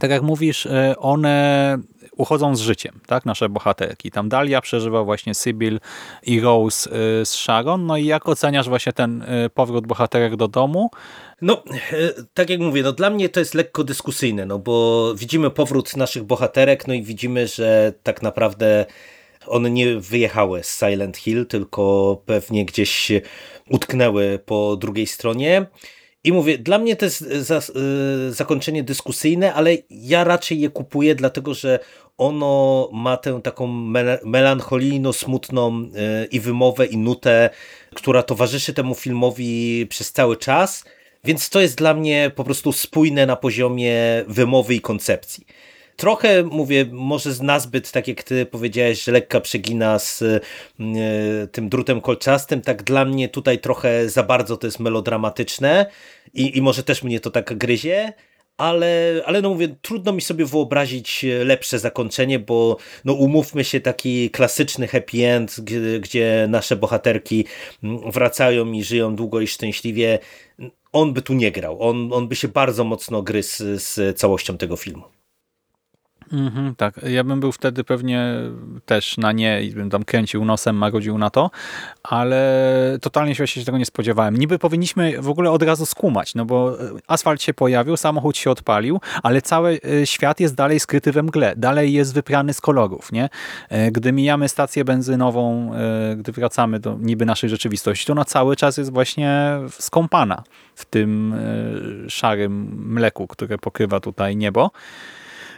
tak jak mówisz, e, one uchodzą z życiem, tak, nasze bohaterki. Tam Dalia przeżywa właśnie Sybil i Rose z Sharon. No i jak oceniasz właśnie ten powrót bohaterek do domu? No, e, tak jak mówię, no dla mnie to jest lekko dyskusyjne, no bo widzimy powrót naszych bohaterek, no i widzimy, że tak naprawdę one nie wyjechały z Silent Hill, tylko pewnie gdzieś utknęły po drugiej stronie. I mówię, dla mnie to jest za, y, zakończenie dyskusyjne, ale ja raczej je kupuję, dlatego że ono ma tę taką melancholijno-smutną y, i wymowę, i nutę, która towarzyszy temu filmowi przez cały czas, więc to jest dla mnie po prostu spójne na poziomie wymowy i koncepcji. Trochę, mówię, może z nazbyt, tak jak ty powiedziałeś, że lekka przegina z y, tym drutem kolczastym, tak dla mnie tutaj trochę za bardzo to jest melodramatyczne i, i może też mnie to tak gryzie, ale, ale no mówię, trudno mi sobie wyobrazić lepsze zakończenie, bo no umówmy się, taki klasyczny happy end, gdzie, gdzie nasze bohaterki wracają i żyją długo i szczęśliwie, on by tu nie grał. On, on by się bardzo mocno gryzł z całością tego filmu. Mhm, tak, ja bym był wtedy pewnie też na nie i bym tam kręcił nosem, magodził na to, ale totalnie się tego nie spodziewałem. Niby powinniśmy w ogóle od razu skumać, no bo asfalt się pojawił, samochód się odpalił, ale cały e, świat jest dalej skryty we mgle, dalej jest wyprany z kolorów, nie? E, gdy mijamy stację benzynową, e, gdy wracamy do niby naszej rzeczywistości, to ona cały czas jest właśnie skąpana w tym szarym mleku, które pokrywa tutaj niebo.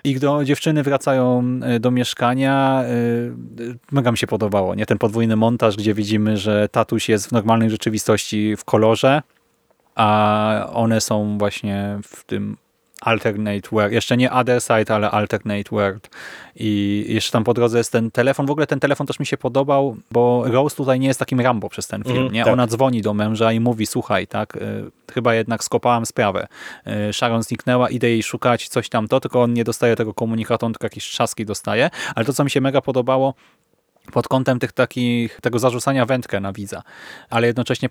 I gdy dziewczyny wracają e, do mieszkania, e, mega mi się podobało. nie Ten podwójny montaż, gdzie widzimy, że tatuś jest w normalnej rzeczywistości w kolorze, a one są właśnie w tym alternate world, jeszcze nie other side, ale alternate world. I jeszcze tam po drodze jest ten telefon, w ogóle ten telefon też mi się podobał, bo Rose tutaj nie jest takim Rambo przez ten film, mm, nie? Tak. Ona dzwoni do męża i mówi, słuchaj, tak, y, chyba jednak skopałam sprawę, y, Sharon zniknęła, idę jej szukać, coś tam to, tylko on nie dostaje tego komunikatu, on tylko jakieś trzaski dostaje, ale to, co mi się mega podobało, pod kątem tych takich, tego zarzucania wędkę na widza, ale jednocześnie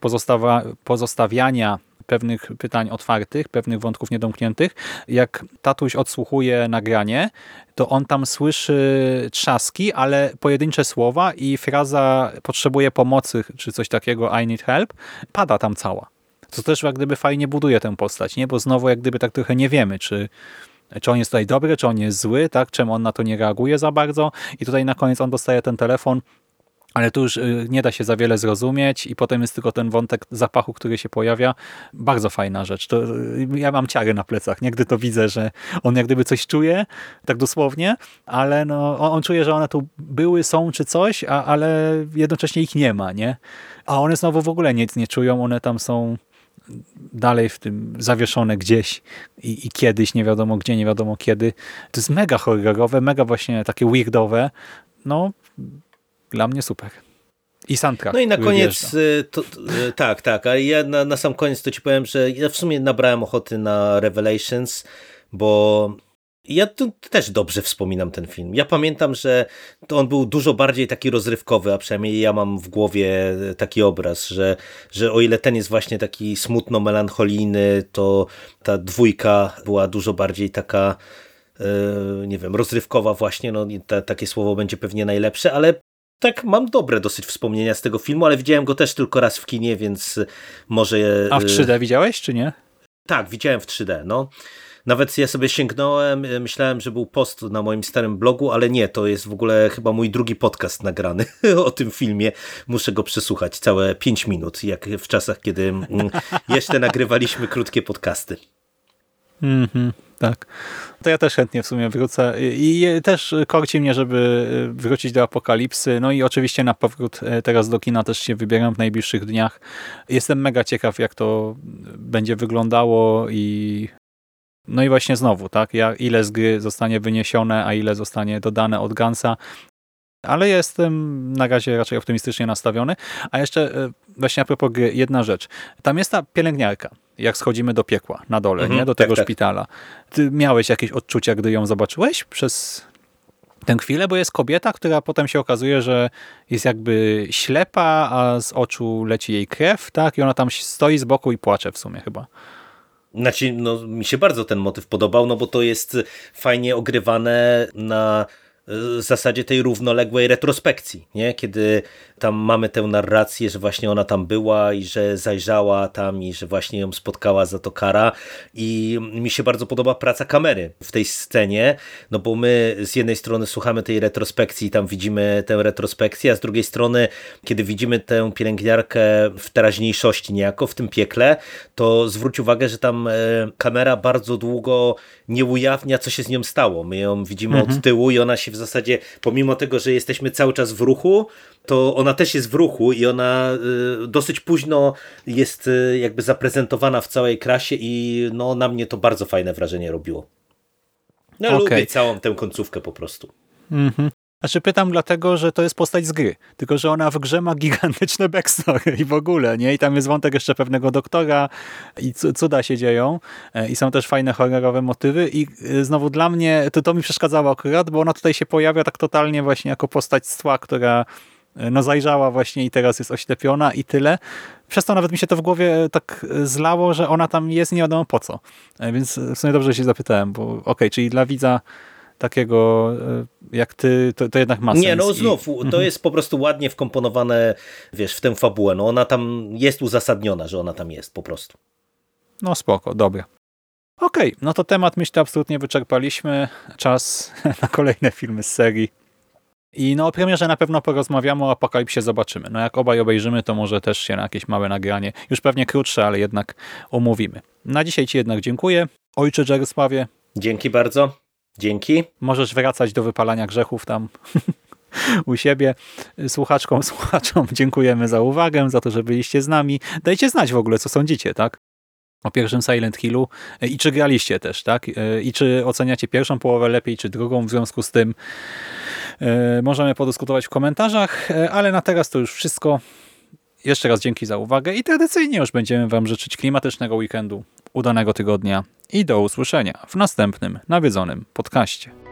pozostawiania pewnych pytań otwartych, pewnych wątków niedomkniętych. Jak tatuś odsłuchuje nagranie, to on tam słyszy trzaski, ale pojedyncze słowa i fraza potrzebuje pomocy, czy coś takiego, I need help, pada tam cała. To też jak gdyby fajnie buduje tę postać, nie? bo znowu jak gdyby tak trochę nie wiemy, czy czy on jest tutaj dobry, czy on jest zły, tak? czemu on na to nie reaguje za bardzo i tutaj na koniec on dostaje ten telefon ale tu już y, nie da się za wiele zrozumieć i potem jest tylko ten wątek zapachu, który się pojawia. Bardzo fajna rzecz. To, y, ja mam ciary na plecach, nie? gdy to widzę, że on jak gdyby coś czuje, tak dosłownie, ale no, on, on czuje, że one tu były, są czy coś, a, ale jednocześnie ich nie ma, nie? A one znowu w ogóle nic nie czują, one tam są dalej w tym zawieszone gdzieś i, i, kiedyś, nie wiadomo gdzie, nie wiadomo kiedy. To jest mega horrorowe, mega właśnie takie weirdowe. No, dla mnie super. I soundtrack. No i na koniec, y, to, to, y, tak, tak, ale ja na, na sam koniec to ci powiem, że ja w sumie nabrałem ochoty na Revelations, bo ja tu też dobrze wspominam ten film. Ja pamiętam, że to on był dużo bardziej taki rozrywkowy, a przynajmniej ja mam w głowie taki obraz, że, że o ile ten jest właśnie taki smutno-melancholijny, to ta dwójka była dużo bardziej taka e, nie wiem, rozrywkowa właśnie, no ta, takie słowo będzie pewnie najlepsze, ale tak mam dobre dosyć wspomnienia z tego filmu, ale widziałem go też tylko raz w kinie, więc może... A w 3D widziałeś, czy nie? Tak, widziałem w 3D, no. Nawet ja sobie sięgnąłem, myślałem, że był post na moim starym blogu, ale nie, to jest w ogóle chyba mój drugi podcast nagrany o tym filmie. Muszę go przesłuchać całe 5 minut, jak w czasach, kiedy mm, jeszcze nagrywaliśmy krótkie podcasty. Mhm, tak. To ja też chętnie w sumie wrócę i też korci mnie, żeby wrócić do Apokalipsy. No i oczywiście na powrót e, teraz do kina też się wybieram w najbliższych dniach. Jestem mega ciekaw, jak to będzie wyglądało i no i właśnie znowu, tak, ile z gry zostanie wyniesione, a ile zostanie dodane od Gansa. Ale jestem na razie raczej optymistycznie nastawiony. A jeszcze e, właśnie a propos gry, jedna rzecz. Tam jest ta pielęgniarka, jak schodzimy do piekła, na dole, mhm, nie? do tego tak, tak. szpitala. Ty miałeś jakieś odczucia, gdy ją zobaczyłeś przez tę chwilę, bo jest kobieta, która potem się okazuje, że jest jakby ślepa, a z oczu leci jej krew, tak? I ona tam stoi z boku i płacze w sumie chyba. Znaczy, no, mi się bardzo ten motyw podobał, no bo to jest fajnie ogrywane na w zasadzie tej równoległej retrospekcji, nie? kiedy tam mamy tę narrację, że właśnie ona tam była i że zajrzała tam i że właśnie ją spotkała za to kara i mi się bardzo podoba praca kamery w tej scenie, no bo my z jednej strony słuchamy tej retrospekcji i tam widzimy tę retrospekcję, a z drugiej strony kiedy widzimy tę pielęgniarkę w teraźniejszości niejako, w tym piekle, to zwróć uwagę, że tam e, kamera bardzo długo nie ujawnia, co się z nią stało. My ją widzimy od tyłu i ona się w zasadzie, pomimo tego, że jesteśmy cały czas w ruchu, to ona też jest w ruchu i ona y, dosyć późno jest y, jakby zaprezentowana w całej krasie i no na mnie to bardzo fajne wrażenie robiło. No Okej. lubię całą tę końcówkę po prostu. Mhm. Znaczy pytam dlatego, że to jest postać z gry, tylko że ona w grze ma gigantyczne backstory i w ogóle, nie? I tam jest wątek jeszcze pewnego doktora i cu- cuda się dzieją e, i są też fajne horrorowe motywy i e, znowu dla mnie, to, to mi przeszkadzało akurat, bo ona tutaj się pojawia tak totalnie właśnie jako postać z tła, która e, no zajrzała właśnie i teraz jest oślepiona i tyle. Przez to nawet mi się to w głowie tak zlało, że ona tam jest nie wiadomo po co. Więc w sumie dobrze się zapytałem, bo okej, czyli dla widza takiego e, jak ty, to, to jednak ma Nie, sens. no i- znów, to Mhm. jest po prostu ładnie wkomponowane, wiesz, w tę fabułę. No ona tam jest uzasadniona, że ona tam jest po prostu. No spoko, dobra. Okej, no to temat myślę absolutnie wyczerpaliśmy. Czas na kolejne filmy z serii. I no o premierze na pewno porozmawiamy, o Apokalipsie zobaczymy. No jak obaj obejrzymy, to może też się na jakieś małe nagranie, już pewnie krótsze, ale jednak omówimy. Na dzisiaj Ci jednak dziękuję. Ojcze Jarosławie, Dzięki bardzo. Dzięki. możesz wracać do wypalania grzechów tam u siebie. Słuchaczkom, słuchaczom dziękujemy za uwagę, za to, że byliście z nami. Dajcie znać w ogóle, co sądzicie, tak? O pierwszym Silent Hillu i czy graliście też, tak? I czy oceniacie pierwszą połowę lepiej, czy drugą w związku z tym. E, Możemy podyskutować w komentarzach, e, ale na teraz to już wszystko. Jeszcze raz dzięki za uwagę i tradycyjnie już będziemy Wam życzyć klimatycznego weekendu, udanego tygodnia i do usłyszenia w następnym nawiedzonym podcaście.